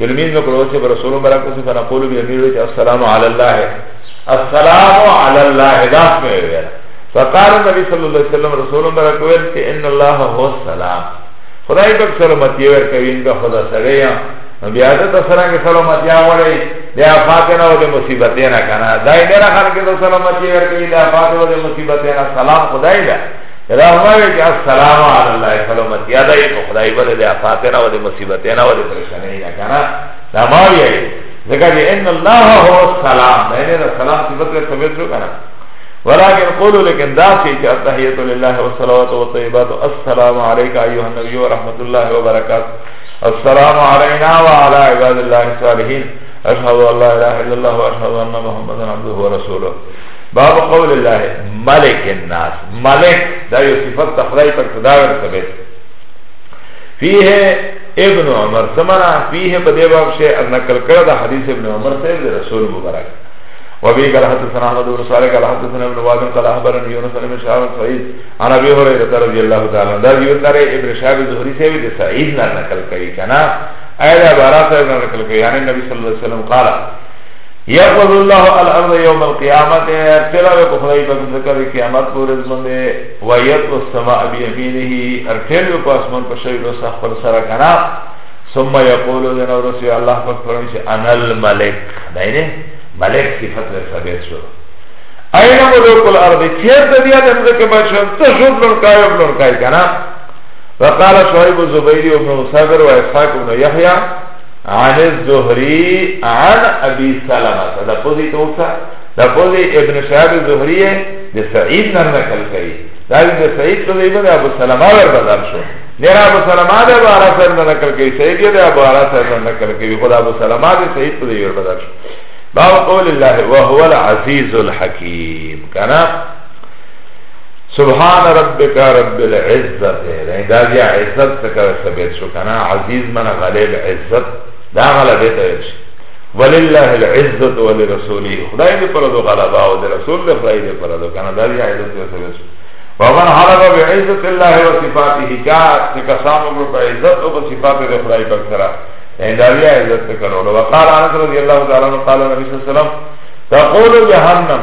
یلمیز مکرو چه برسول مبرک اسی فنقولو بی امیر ویچه السلام علی اللہ السلام علی اللہ داس میں ویرا فقال نبی صلی اللہ علیہ وسلم رسول مبرک ویل چه ان اللہ هو السلام خدای پاک سلامتی ورکوی انگا خدا سریا بیاده تا سرنگ سلامتی آوڑی دی آفاتنا و دی مصیبتینا کنا دائی دینا خانکی تا سلامتی ورکوی دی آفاتنا و دی مصیبتینا سلام خدای دا رحمه که السلام علی الله سلامت یادا ای په خدای بر دې آفات نه و دې مصیبت نه و دې پریشانی نه کنه دا ما وی ځکه چې ان الله هو السلام دې دا سلام چې بدر ته وځو کنه ولكن قولوا لكن دا شيء چې التحیت لله والصلوات والطيبات السلام عليك ايها النبي ورحمه الله وبركاته السلام علينا وعلى عباد الله الصالحين اشهد ان لا اله الا الله واشهد ان محمدا عبده ورسوله باب قول الله ملك الناس ملک دا یو صفت تخدای پر خداور ثبت فیه ابن عمر سمنا فیه په دې باب شه ان نقل کړه د حدیث ابن عمر سے رسول مبارک وبه قال حدثنا احمد بن صالح قال حدثنا ابن وهب قال اخبرني يونس بن شهاب سعيد عن ابي هريره رضي الله تعالى عنه دا یو تر ابن شهاب زهري سے بھی سعید نے نقل کری کنا ایدا بارات نے نقل کری یعنی نبی صلی اللہ علیہ وسلم قال یقول الله الارض یوم القیامت ارتلا و خدای په ذکر قیامت پر زمن دی و یت السماء بیمینه ارتل په اسمان په شی له صح پر سره کنا ثم یقول ذن رسول الله پاک فرمایي چې انا الملک دایره ملک صفت له ثابت شو اینا ملوک الارض چیر ته بیا د ذکر په شان ته شو بلن کای بلن کای کنا وقال شعيب الزبيري وابن مسافر واسحاق بن يحيى عن الزهري عن ابي سلمة دا پوزی تو سا دا پوزی ابن شهاب الزهري ده سعيد نن نقل کئی دا ده سعيد تو دیبا ده ابو سلمة ور بدل شو نیر ابو سلمة ده ابو عرا سر نن نقل کئی سعيد ده ابو عرا سر نن نقل کئی خود ابو سلمة ده سعيد تو دیبا بدل شو باب قول الله وهو العزيز الحكيم کنا سبحان ربک رب العزت یعنی دا بیا عزت سکر ثبت شو کنا عزیز من غلیب عزت دا غلبه تیش ولله العزت ولرسوله خدای دې پر دو غلبا او دې رسول دې خدای دې پر دو کنا دا بیا عزت ثبت شو ومن حلب بعزت الله وصفاته کا کسان کو پر عزت او صفات دې خدای پاک سره یعنی دا بیا عزت سکر او وقال انس رضی الله تعالی عنہ قال نبی صلی الله علیه وسلم تقول جهنم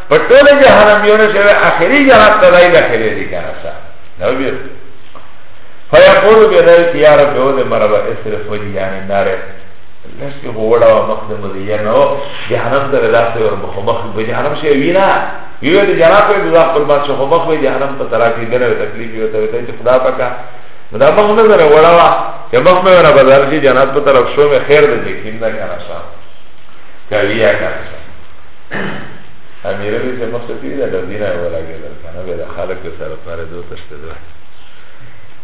په ټول جهنميونه چې اخري جهنم ته دای داخلي دي کنه سا نو بیا فیقول بنای کی یا رب او دې مربا اسرف وجی یعنی ناره لس کې غوړه او مخ دې مدي یا نو جهنم ته راځي او مخ مخ به جهنم شي وینا یو دې جناب په دغه خپل باندې شو مخ به جهنم ته تراکی دنه تکلیف یو ته ته چې خدا پاکا دا مخ نه زره وړه وا چې مخ مې ورا بدل شي جناب په طرف شو مې خیر دې کیندا کنه سا کوي یا کنه امیره می سه مخصوص کری دا ډبینه او لگه در کنه بیا دا خالق به سر پاره دو تشته دو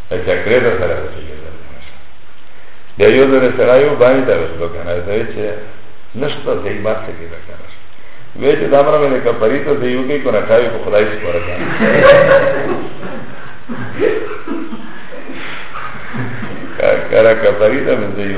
دا چکره دا سر رسیگه در بیا یو در سره یو بانی در رسلو کنه دا چه نشتا سی بات سکی در کنه وی چه دامرا می نکا پری تا سیو کی کنه تاوی کو خدای سپاره کنه کرا کپری تا من سیو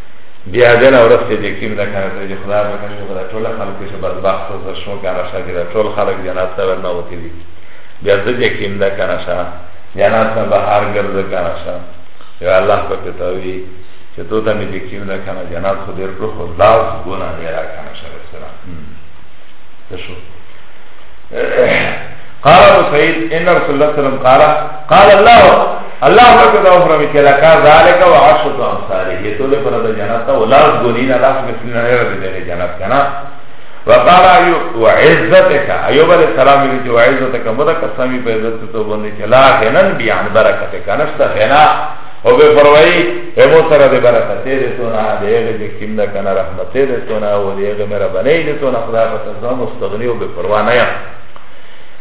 بیا بل اورس ته چې کیم دا کنه ته چې خدای به کنه خدای ټول خلک چې بدبخت زر شو کنه شا دي ټول خلک جنات ته ورنه وتی دي بیا ته چې کیم دا کنه شا جنات ته بهر ګرځ کنه شا یا الله په کتابي چې تو ته چې کیم دا کنه جنات خو ډیر په خدا ګونه دی را کنه شا سره ته شو قال سيد ان رسول الله صلى الله عليه وسلم قال قال الله الله پاک دا فرمایي چې لکه ذالک او عشرت امثاله یې ټول پر د جنت او لاس ګونی نه لاس مثل نه لري د جنت کنه وقال ایو وعزتک ایوب علیہ السلام وی چې وعزتک مدک سامي په عزت ته باندې چې لا غنن بیان برکت کنست غنا او به پروايي همو سره د برکت دې سونا دې دې کیم دا کنه رحمت دې سونا او دې غمره بنې دې سونا خدا په تزام مستغنی او به پروا نه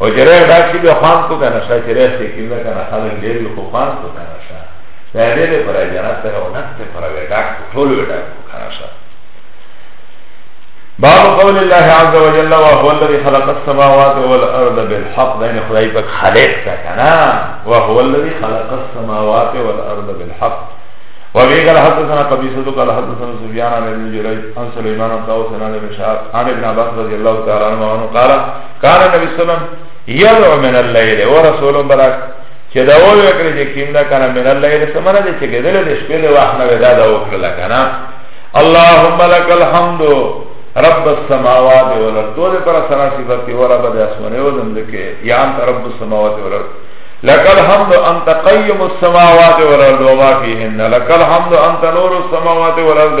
او جره ډاکی به خوان کو کنه شا چره شي کیندا کنه خلک ډیر یو خوان کو کنه شا دا ډیر پر جنت سره او نفس پر وډاک ټول وډاک کو کنه شا باب قول الله عز وجل وهو الذي خلق السماوات والارض بالحق دین خدای پاک خالق تا کنه وهو الذي خلق السماوات والارض بالحق وابي قال حدثنا قبيصة قال حدثنا سفيان عن ابن جريج عن سليمان عن طاووس عن ابن شهاب عن ابن عباس رضي الله تعالى عنه قال کان نبی سلام یدعو من اللیل و رسول براک چه دا او وکره چه کم دا کانا من اللیل سمنا ده چه گدل ده شپه ده وحنا ودا دا وکره لکانا اللهم لك الحمد رب السماوات والارض تو ده پر سنا صفتی و رب ده اسمانه و زندکه یا انت رب السماوات والارض لك الحمد انت قيم السماوات والارض وما فيهن لك الحمد انت نور السماوات والارض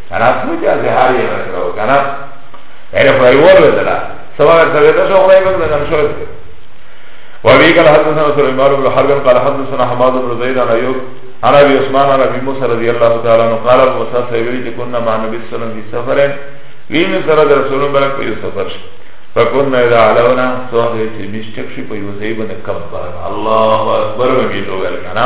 کنا سمو چا زهار یې ورکړو کنا اې په یو ور دلا سوا ته ودا شو خدای په دغه شو وابي قال حدثنا سليمان بن حرب قال حدثنا حماد بن زيد عن ايوب عن ابي عثمان عن ابي موسى رضي الله تعالى عنه قال ابو موسى سيقول كنا مع النبي صلى الله عليه وسلم في سفر وين سره رسول الله په یو سفر شو فكنا اذا علونا صوت چې مشتک شي په یو ځای باندې کبر الله اکبر وګړو ورکنا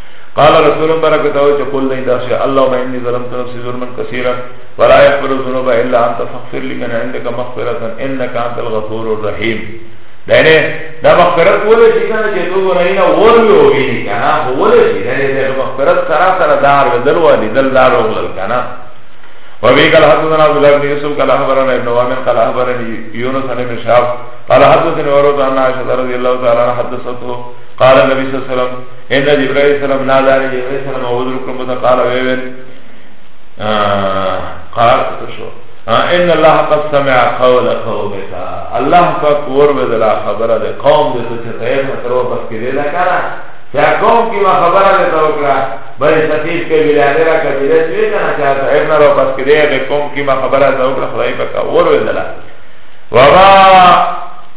قال رسول الله برکت او چې قول دی دا چې اللهم اني ظلمت نفسي ظلما كثيرا ولا يغفر الذنوب الا انت فاغفر لي من عندك مغفرة انك انت الغفور الرحيم دنه دا مغفرت ولې شي کنه چې دوی وراینا ورلو وی کنه ولې شي دنه دا مغفرت سره سره دار بدل ولې دل دار وغل کنه وبه قال حدثنا عبد الله بن يوسف قال اخبرنا ابن وامن قال اخبرني يونس عن ابن شهاب قال حدثني ورد عن عائشه رضي الله تعالى عنها حدثته قال النبي صلى الله عليه وسلم ان جبرائیل علیہ السلام ناداری جبرائیل علیہ السلام اودر کرمو تا قال ویویل قرار تشو ان الله قد سمع قول قومك الله پاک ور بدلا خبره ده قوم دې ته چې تیر نه تر واپس کړي لا کړه چې قوم کې ما خبره ده تو کړه بل سفید کې ویلاده را کړی دې چې نه چا تیر نه واپس کړي دې قوم کې ما خبره ده تو کړه خدای پاک ور بدلا وما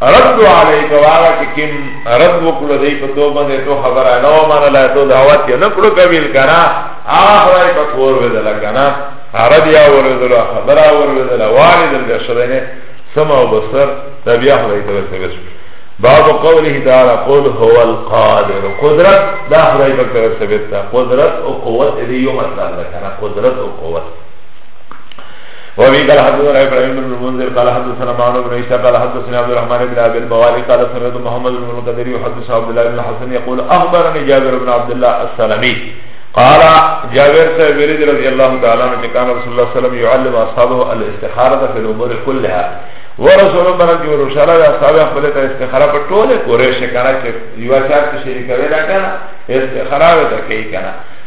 رد علیک واغه چې کیم رد وکړو دی په تو باندې تو خبره نه و مانه لا تو دعوت نه کړو قبول کنا هغه خدای په تور ودل کنا عرب یا ورودل خبره ورودل والد الشدنه سمع و بصر تبیا خدای ته ورسېږي باب قوله تعالی قل هو القادر قدرت دا خدای په تر ثابت قدرت او قوت دی یو مطلب ده کنه قدرت او قوت وابي قال حدثنا ابراهيم بن المنذر قال حدثنا معن بن عيسى قال حدثنا عبد الرحمن بن ابي البواري قال سمعت محمد بن القدري يحدث عبد الله بن الحسن يقول اخبرني جابر بن عبد الله السلمي قال جابر صاحب ورد رضي الله تعالى عنه كان رسول الله صلى الله عليه وسلم يعلم اصحابه الاستخاره في الامور كلها ورسول الله برد ورشاله اصحاب خپل ته استخاره په ټوله کورې شي کنه چې یو چار کې شي کوي دا کنه استخاره وکړي کنه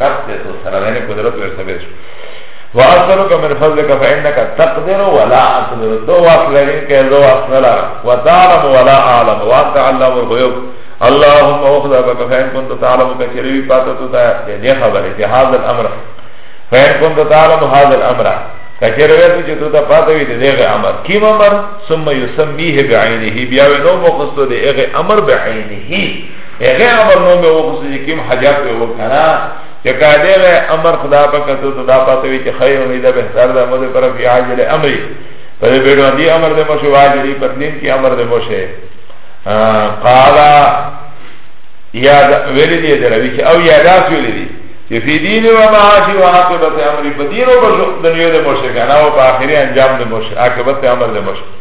رفته تو سره دینه قدرت ور سبه شو واسلک من فضلک فانک تقدر ولا اقدر تو واسلین که زو واسلر وتعلم ولا اعلم وانت علم الغیوب اللهم اخذ بك فان كنت تعلم كثيري فاتت دي خبر دي هذا الامر فان كنت تعلم هذا الامر كثير وقت جو تو تا پاتا وی دے غ امر کیم امر ثم يسميه بعينه بیا نو مخصو دے غ امر بعينه هغه امر نو به وکړي چې کوم حاجت به وکړا چې کاده غه امر خدا په کتو ته دا پته وي چې خیر نه دا به تر دا مده پر فی عاجل امر په دې بیرو دی امر دې مو شو واجبې پر دین کې امر دې مو شه قال یا ویل دې دروي چې او یا داس ویل دې چې فی دین و معاشی و عاقبت امر په دین او په دنیا دې مو شه کنه او په اخري انجام دې مو شه عاقبت امر دې مو شه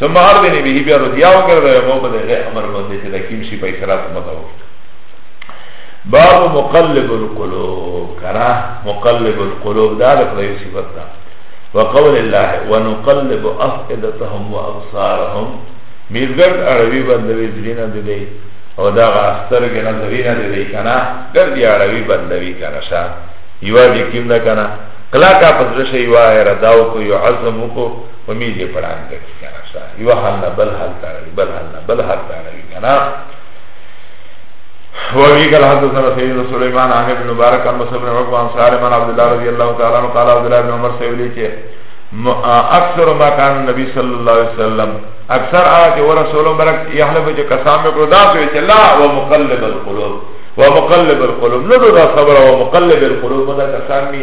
ثم عرضني به بیا رضیا وکړه یو په دې امر باندې چې د کیم شي په اعتراض مته وکړه باب مقلب القلوب کرا مقلب القلوب دا د خدای صفت ده وقول الله ونقلب افئدتهم وابصارهم میزګر عربي بندوي ځینه دي دی او دا غاستر کې نه ځینه دي دی کنه ګر دی عربي بندوي کنه شا یوا دې کیم ده کنه کلا کا پزره شي یوا را داو کو یو عزم کو په میزه پړان کې کنه سا یو حال نه بل حال تاړي بل حال نه بل حال تاړي کنه وفي قال حدثنا سيدنا سليمان عن ابن مبارك عن مصعب بن عقبة عن سالم عن عبد الله رضي الله تعالى عنه قال عبد الله بن عمر سيولي چه اکثر ما کان نبی صلی اللہ علیہ وسلم اکثر آغا چه ورسول برک یحلف چه قسام بکر دا سوی چه لا و مقلب القلوب و مقلب القلوب ندو دا صبر و مقلب القلوب مدر قسام بی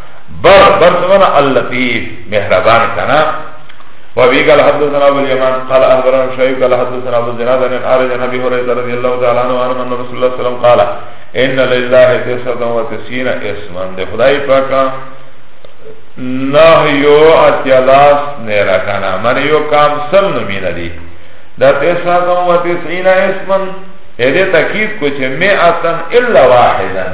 بر بر سمنا اللطیف مهربان کنا وابي قال حدثنا ابو اليمان قال اخبرنا شعيب قال حدثنا ابو زناد عن عارض عن ابي هريره رضي الله تعالى عنه ان رسول الله صلى الله عليه وسلم قال ان لله 99 اسما ده خدای پاکا نهیو اتیالاس نیرا کنا من یو کام سل نمین دی دا تیسا دو و تیسینا اسمن ایده تکیب کچه میعتن الا واحدن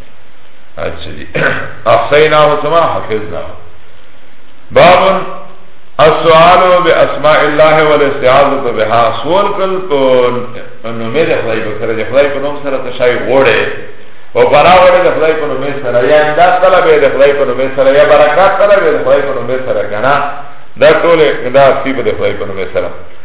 اچھا جی احسینا و سما حفظنا باب السؤال باسماء الله والاستعاذة بها سوال کل تو نومه ده خدای په سره ده خدای په نوم سره تشای غوړې او بنا غوړې ده خدای په نوم سره یا امداد طلب ده خدای په نوم سره یا برکات طلب ده خدای په نوم سره کنه دا ټول دا سی په خدای په نوم سره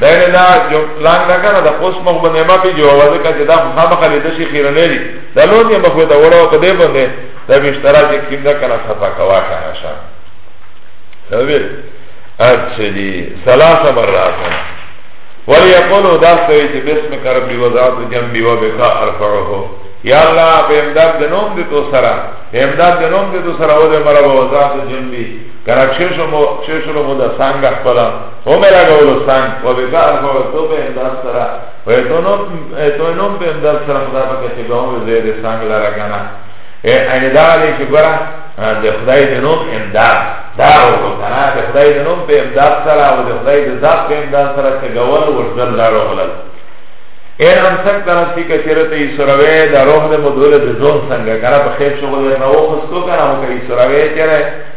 دا یې دا جو پلان نه کنه دا اوس مخ باندې ما پی جو وځه کړه دا ما مخالې د شي خیر نه لري دا لون یې مخ ته وړو په دې باندې دا به اشتراک کې دا کنه صفه کوا کنه شا دا وی اچھا جی ثلاثه مرات ولی یقول دا سوی چې بسم کربی وذات جنبی وبکا ارفعه یا الله په امداد د نوم دې تو سره امداد د نوم دې تو سره او دې مرا وذات جنبی کرا شیشو مو شیشو مو دا څنګه خپل ومرا گولستان و بکا ارفا و تو پہ امداد سرا و اتونم پہ امداد سرا خدا پا کسی گاؤں و زیر سانگ لارا گنا اینی دا علی چی برا ده خدای ده نوم امداد دا رو کنا ده خدای ده نوم پہ امداد سرا و ده خدای ده ذات پہ امداد سرا چه گول و زل لارو غلل این امسک تنسی کچرت ایسروی دا روح ده مدول ده زون سنگا کنا پا خیب شغل ده نوو خستو کنا و که ایسروی چره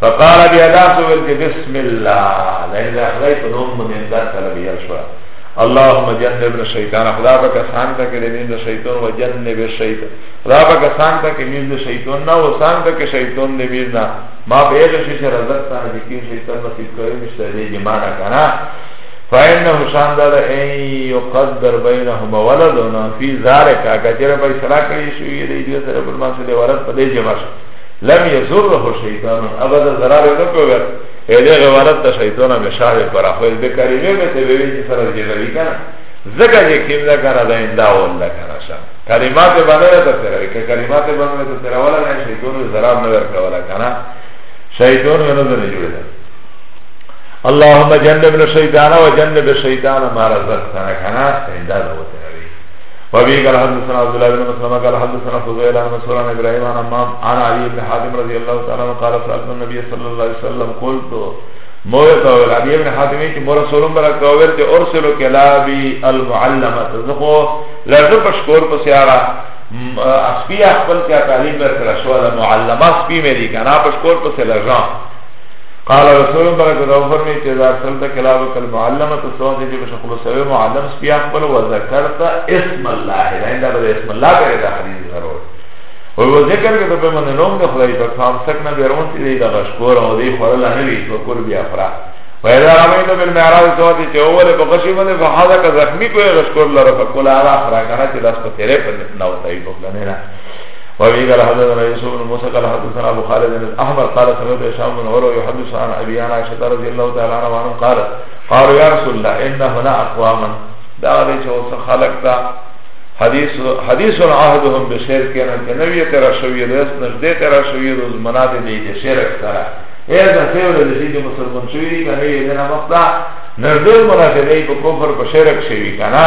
فقال بیا داس ویل چې بسم الله لئن اخلی په نوم باندې امداد سره بیا شو اللهم جنب الشیطان خدا په کسان ته کې دین د شیطان و جنب الشیطان خدا په کسان ته کې میر د شیطان نه و سان ته کې شیطان دې میر نه ما به هغه شي چې رزق ته دې کې شیطان نصیب کوي مشته دې جماعه کنه فإنه شان دار أن يقدر بينهما ولدنا في ذلك كثيرا بيسرا كريشوية دي دي سر برمان سلي ورد پده جمع لم یزره شیطان ابدا ضرر نه کوي اې دغه ورته ته شیطان مې شاه پر خو دې کاری وې مې ته وې چې سره دې غوي کنه زګه چې کیم نه کنه دا انده ولا کنه شا کلمات باندې ته سره کې کلمات باندې ته سره ولا نه شیطان ضرر نه ورکړه ولا کنه شیطان نه نه جوړه اللهم جنبنا الشیطان وجنب الشیطان ما رزقتنا کنه انده وته وابي قال حدثنا عبد الله بن مسلمة قال حدثنا فضيل عن مسعود عن ابراهيم عن امام عن علي بن حاتم رضي الله تعالى عنه قال سألت النبي صلى الله عليه وسلم قلت مولا تاول علي بن حاتم چې مور رسول الله کاول چې ارسلو کلابي المعلمه زخو لرزه پشکور پسې آرا اسپی خپل کیا تعلیم ورکړه شو د معلمه اسپی مې دي کنه پشکور پسې لرزه قال رسول الله برکت او فرمی چې اذا ارسلت كلابك المعلمه الصوت چې بش خپل سوي معلم سپي خپل و ذکرت اسم الله لئن دا اسم الله پر دا حدیث ضرور او و ذکر کې ته باندې نوم د خدای په خام سک نه بیرون چې دا غشکور او دی خورل نه وی تو کول بیا فرا و اذا رمیت بالمعراج صوت چې اوله په غشي باندې فحاذک زخمی کوی غشکور لره فقل اعلی فرا کنه چې داس په تیرې په نه وتای په نه وابي قال حدثنا يوسف بن موسى قال حدثنا ابو خالد بن الاحمر قال سمعت هشام بن عروه يحدث عن ابي انا عائشه رضي الله تعالى عنها وعنهم قال قالوا يا رسول الله ان هنا اقواما دا دې چې اوس خلق دا حدیث حدیث عهدهم بشرک نه چې نبی ته راشوی رس نږدې ته راشوی روز منا دې دې شرک سره اے دا سیو دې چې مسلمان شوی دی کنه یې نه مخدا نږدې منا دې په کفر په شرک شوی کنه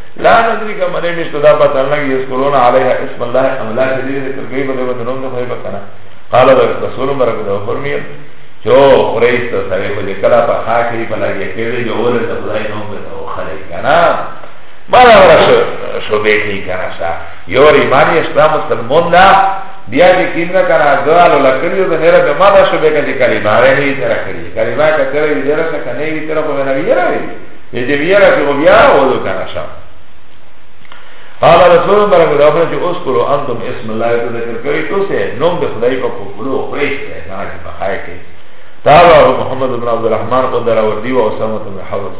لا ندری کا منی نشتا دا پتر لگی یذکرون علیها اسم الله املا شدید ذکر گئی بدے بدے نوم دخوئی بکنا قال رسول مرک دا فرمیل چو قریش تا سوی خجی کلا پا خاکی پا لگی کردی جو اولی تا خدای نوم بتا و خلی کنا مالا ورا شبه کی کنا شا یو ریمانی اسلام مسلمون دا بیا چې کینه کنه ازوال ولا کړیو د هر به ما دا شو به کړي کلمه وی نه تر کړی کلمه کړی دې راځه کنه وی تر په نبی راوی یې دې ویرا چې بیا وځو کنه شا قال رسول الله برکت الله چې اوس کولو انتم اسم الله تذکر کوي تاسو نوم د خدای په کولو پرېښ دی نه چې په خای کې تابع محمد بن عبد الرحمن او دراوردی او اسامه بن حوض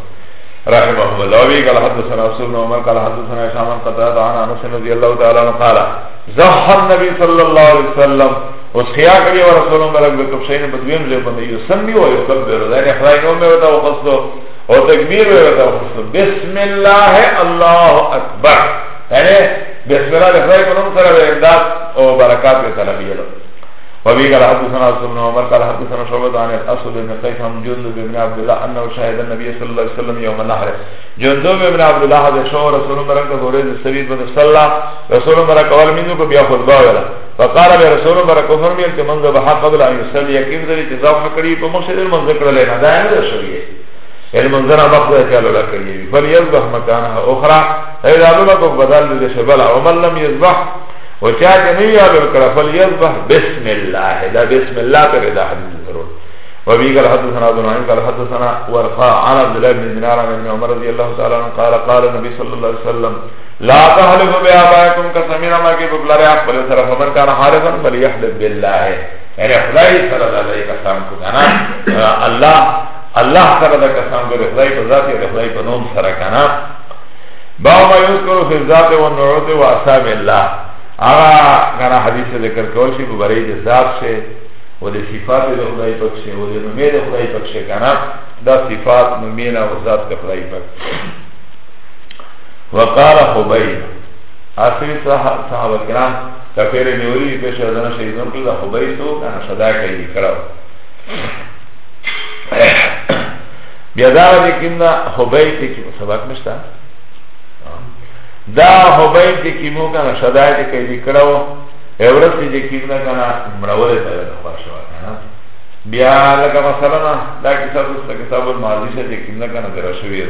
رحمه الله وی قال حدثنا رسول الله عمر قال حدثنا هشام بن قتاده عن انس رضي الله تعالى عنه قال زح النبي صلى الله عليه وسلم اس خیا کړي ورسول الله برکت الله شین بدویم له باندې یو سمي او یو کبر دا نه خدای نو مې وتا وقصدو او تکبیر وی وتا خوشلو بسم الله الله اکبر یعنی بسم الله لخوای کنم سر و امداد او برکات و طلبیلو وبه قال حدثنا عبد بن عمر قال حدثنا شعبة عن الأسود بن قيس عن جندب بن عبد الله أنه شهد النبي صلى الله عليه وسلم يوم النحر جندب بن عبد الله هذا شو رسول مرنك بوريد السبيد بن صلى رسول مرنك والمنك بيا خطبه ولا فقال به رسول الله برکو فرمیل چې منځ به حق قبل ان يصلي یقین دې چې ځاب کړی په مخ دې منځ کړل نه دا نه شوی ال منځ نه مخ دې چالو لا کړی بل یذبح مکانه اخرى اذا لم کو بدل دې شبل او من لم یذبح او چا چې نه یالو کړه فل یذبح بسم الله دا بسم الله پر دا حدیث ضرور وبي قال حدثنا ابن عين قال حدثنا ورقاء عن عبد الله بن دينار عن عمر رضي الله تعالى عنه قال قال النبي صلى الله عليه وسلم لا تحلفوا بآبائكم قسمنا ما کې بګلار خپل سره فمن کان حالفا فليحلف بالله یعنی خدای سره د دې قسم کو کنه الله الله سره د قسم کو خدای په ذات او خدای په نوم سره کنه با ما یذکر فی الذات والنعوت واصحاب الله اغا کنه حدیث ذکر کول شي په بری د ذات شه و د صفات د خدای پاک شه و د نومې د خدای پاک شه کنه دا صفات نومې نه او ذات د خدای پاک وقال حبيب اخری صحابه کرام کفیر نیولی پیش ازنا شهیدون کل دا حبیب تو کانا صدا کئی کرو بیا دا ولی کمنا حبیب تی کمو سبق مشتا دا حبیب تی کمو کانا صدا کئی کرو اورس تی کمنا کانا مرولی تا دا خواشوا کانا بیا لکه مثلا دا کتاب است کتاب الماضی سے کمنا کانا درشویر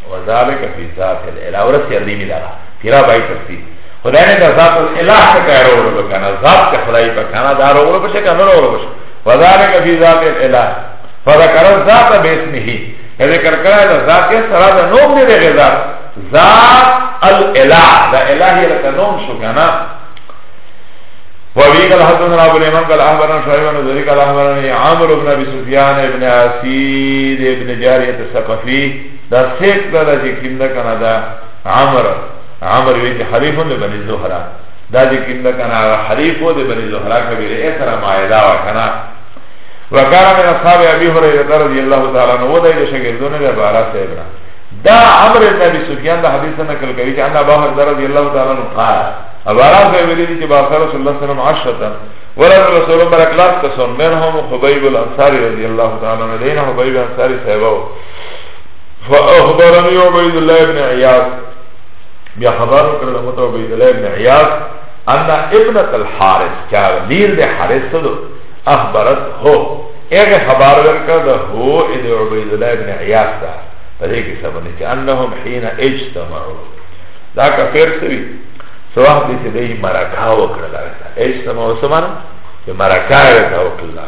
وذالک فی ذات الاله ورس یردی می دارا پیرا بائی تفسیر خدای نے ذات الاله کا کہہ رہا ہو کنا ذات کا خدای کا کنا دار ہو بچے کنا ہو بچے وذالک فی ذات الاله فذکر الذات باسمه ذکر کرا ہے ذات کے سرا دا نوم دے دے ذات ذات الاله دا الہ یہ کا نوم شو کنا وابي قال حدثنا ابو اليمن قال اخبرنا شعيب بن زريق قال اخبرني عمرو بن ابي سفيان بن اسيد بن جاريه الثقفي دا سیف لده جه کم ده کنه دا عمر عمر ویجه حریفو ده بنی زهره دا جه کم ده کنه اغا حریفو ده بنی زهره کبیر ایسر معایده و کنه وکارا من اصحاب ابی حریرت رضی اللہ تعالی نو ده ده شگردون ده بارا سیف را دا عمر ابن ابی سفیان ده حدیث نکل کبیر چه انا باحر ده رضی اللہ تعالی نو قال ابارا سیف ده چه باقر رسول اللہ سلام عشتا ورد رسول برکلات کسون منهم خبیب الانصاری رضی اللہ تعالی نو دینه خبیب الانصاری صحبه فاخبرني عبيد الله بن عياض بیا خبر کړل مت عبيد الله بن عياض ان ابنه الحارث چا لیر د حارث سره اخبرت هو اغه خبر ورکړه ده هو ان عبيد الله بن عياض ته په دې کې سبب چې انهم حين اجتمعوا دا کفر سوي سواه دې دې مرکا وکړه دا اجتماع سمانه چې مرکا وکړه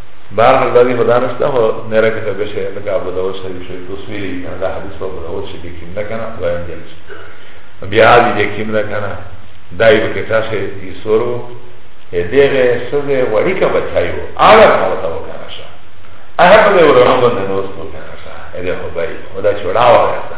بار حال دادی خدا نشتا خو میرا کتا بشه لکا ابو داود شریف شریف تصویری کنا دا حدیث پا ابو داود شریف کم دا کنا بیان جل شی بیا دی دی کم دا کنا دای بکتا شی تی سورو دیغه سوزه وڑی کا بچایو آگر موتا و کنا شا احب دی ورنو بندنوست و کنا شا ایده خو بای خدا چوڑاو رستا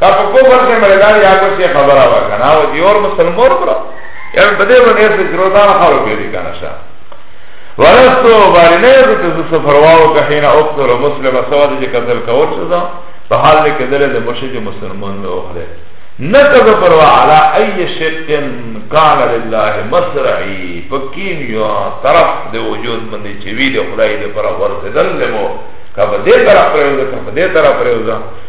تا په کوفر کې مړدار یا کو څه خبره وکنه او دی اور مسلمان برا یعنی په دې باندې څه جوړدار خبره پیری کنه شا ورستو باندې نه چې څه فرواو کهین او پر مسلم سواد چې قتل کول شو په حال کې دله د مرشد مسلمان نه اوخره نه کده پروا علی ای شق کان لله مسرعی پکین یو طرف د وجود باندې چې وی د خدای د پر ورته دلمو کبه دې طرف پرې وځه کبه دې طرف پرې وځه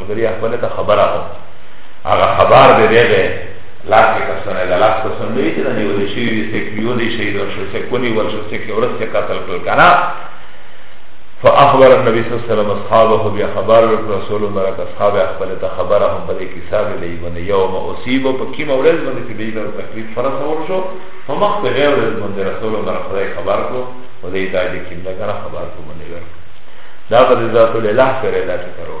مګری خپل ته خبره هو هغه خبر به دیږي لاس کې کسنه د لاس کسنه دی چې د نیول شي وي چې کیو دی شي د شو چې کونی ور شو چې کې ورس کې قتل کړ کنه فاخبر النبي صلى الله عليه وسلم اصحابه بخبر رسول الله رك اصحاب خپل ته خبره هم بلې کتاب لې باندې یوم اصيب په کې مورز باندې چې دې له تکلیف فرص ور شو هم خپل غیر باندې رسول الله خدای خبر کو ولې دا دې کې لګره خبر کو باندې ور دا به ذات له لحظه لري دا چې